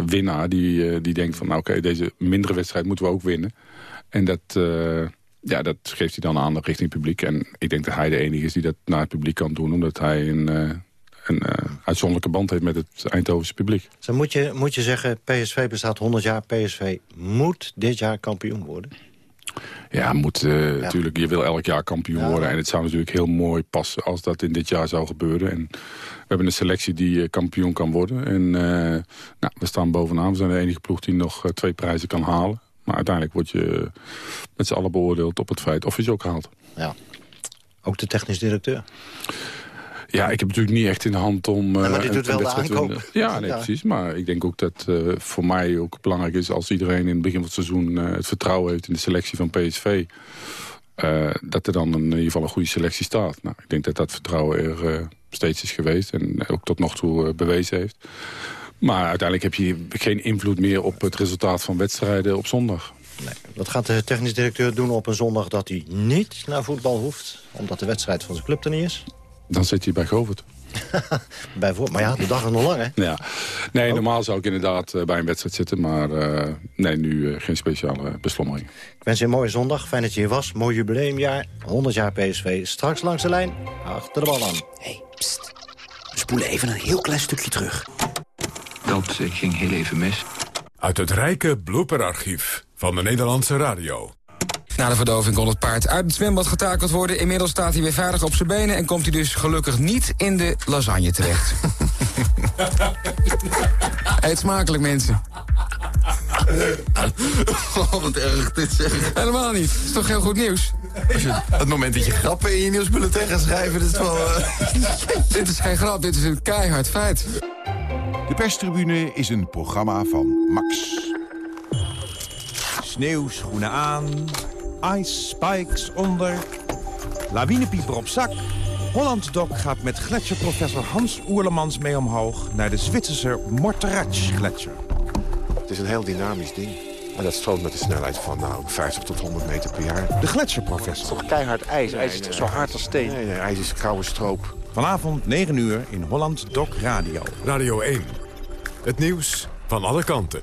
winnaar. Die, die denkt van, nou oké, deze mindere wedstrijd moeten we ook winnen. En dat, ja, dat geeft hij dan aan richting het publiek. En ik denk dat hij de enige is die dat naar het publiek kan doen. Omdat hij een een uitzonderlijke band heeft met het Eindhovense publiek. Zo moet, je, moet je zeggen, PSV bestaat 100 jaar. PSV moet dit jaar kampioen worden? Ja, moet, uh, natuurlijk. Je wil elk jaar kampioen worden. En het zou natuurlijk heel mooi passen als dat in dit jaar zou gebeuren. En hebben een selectie die uh, kampioen kan worden. En nou, we staan bovenaan. We zijn de enige ploeg die nog twee prijzen kan halen. Maar uiteindelijk word je met z'n allen beoordeeld op het feit of je ze ook haalt. Ja. Ook de technisch directeur? Ja, ik heb natuurlijk niet echt in de hand om... Nee, maar dit doet wel de aankoop. Ja, nee, precies. Maar ik denk ook dat uh, voor mij ook belangrijk is... als iedereen in het begin van het seizoen uh, het vertrouwen heeft... in de selectie van PSV... Uh, eh, dat er dan in ieder geval een goede selectie staat. Nou, ik denk dat dat vertrouwen er steeds is geweest... en ook tot nog toe bewezen heeft. Maar uiteindelijk heb je geen invloed meer op het resultaat van wedstrijden op zondag. Nee, dat gaat de technisch directeur doen op een zondag dat hij niet naar voetbal hoeft. Omdat de wedstrijd van zijn club er niet is. Dan zit je bij Govert. Bijvoorbeeld, maar ja, de dag is nog lang, hè? Ja. Nee, oh. normaal zou ik inderdaad uh, bij een wedstrijd zitten... maar uh, nee, nu uh, geen speciale beslommering. Ik wens je een mooie zondag. Fijn dat je hier was. Mooi jubileumjaar. 100 jaar PSV. Straks langs de lijn. Achter de bal aan. hey, pst. We spoelen even een heel klein stukje terug. Dat ging heel even mis. Uit het rijke blooperarchief van de Nederlandse radio. Na de verdoving kon het paard uit het zwembad getakeld worden. Inmiddels staat hij weer veilig op zijn benen... en komt hij dus gelukkig niet in de lasagne terecht. Eet smakelijk, mensen. Oh, wat erg dit zeg. Helemaal niet. Het is toch heel goed nieuws? het moment dat je grappen in je nieuwsbulletin gaat schrijven... Dit is, wel, uh... dit is geen grap, dit is een keihard feit. De perstribune is een programma van Max. Sneeuwschoenen aan Ice Spikes onder. Lawinepieper op zak. Holland Doc gaat met gletsjerprofessor Hans Oerlemans mee omhoog... naar de Zwitserse Morteratsch-gletsjer. Het is een heel dynamisch ding. En dat stroomt met een snelheid van nou, 50 tot 100 meter per jaar. De gletsjerprofessor. Het is toch keihard ijs? ijs is zo hard als steen? Nee, nee, ijs is koude stroop. Vanavond 9 uur in Holland Doc Radio. Radio 1. Het nieuws van alle kanten.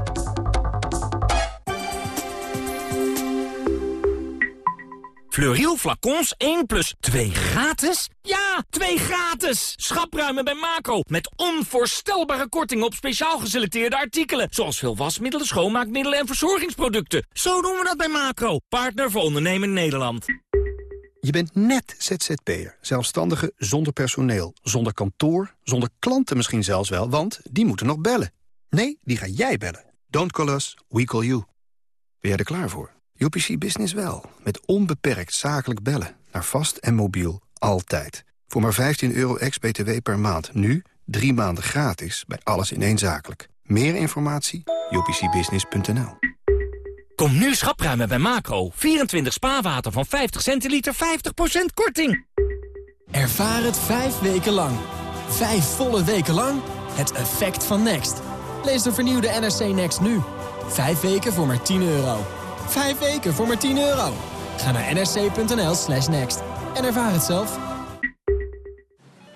Fleuriel flacons 1 plus 2 gratis? Ja, 2 gratis! Schapruimen bij Macro. Met onvoorstelbare korting op speciaal geselecteerde artikelen. Zoals veel wasmiddelen, schoonmaakmiddelen en verzorgingsproducten. Zo doen we dat bij Macro. Partner voor ondernemen Nederland. Je bent net ZZP'er. Zelfstandige zonder personeel. Zonder kantoor. Zonder klanten misschien zelfs wel. Want die moeten nog bellen. Nee, die ga jij bellen. Don't call us, we call you. Ben jij er klaar voor? UPC Business wel. Met onbeperkt zakelijk bellen. Naar vast en mobiel. Altijd. Voor maar 15 euro ex-BTW per maand. Nu drie maanden gratis bij alles in één zakelijk. Meer informatie? upcbusiness.nl Kom nu schapruimen bij Macro. 24 spaarwater van 50 centiliter, 50% korting. Ervaar het vijf weken lang. Vijf volle weken lang. Het effect van Next. Lees de vernieuwde NRC Next nu. Vijf weken voor maar 10 euro. Vijf weken voor maar 10 euro. Ga naar nrc.nl slash next en ervaar het zelf.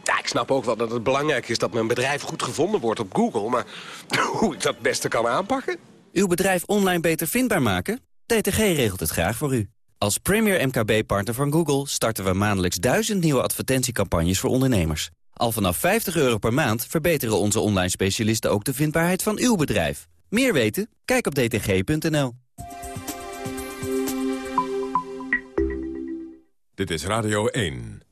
Ja, ik snap ook wel dat het belangrijk is dat mijn bedrijf goed gevonden wordt op Google. Maar hoe ik dat het beste kan aanpakken? Uw bedrijf online beter vindbaar maken? DTG regelt het graag voor u. Als premier MKB-partner van Google starten we maandelijks duizend nieuwe advertentiecampagnes voor ondernemers. Al vanaf 50 euro per maand verbeteren onze online specialisten ook de vindbaarheid van uw bedrijf. Meer weten? Kijk op dtg.nl. Dit is Radio 1.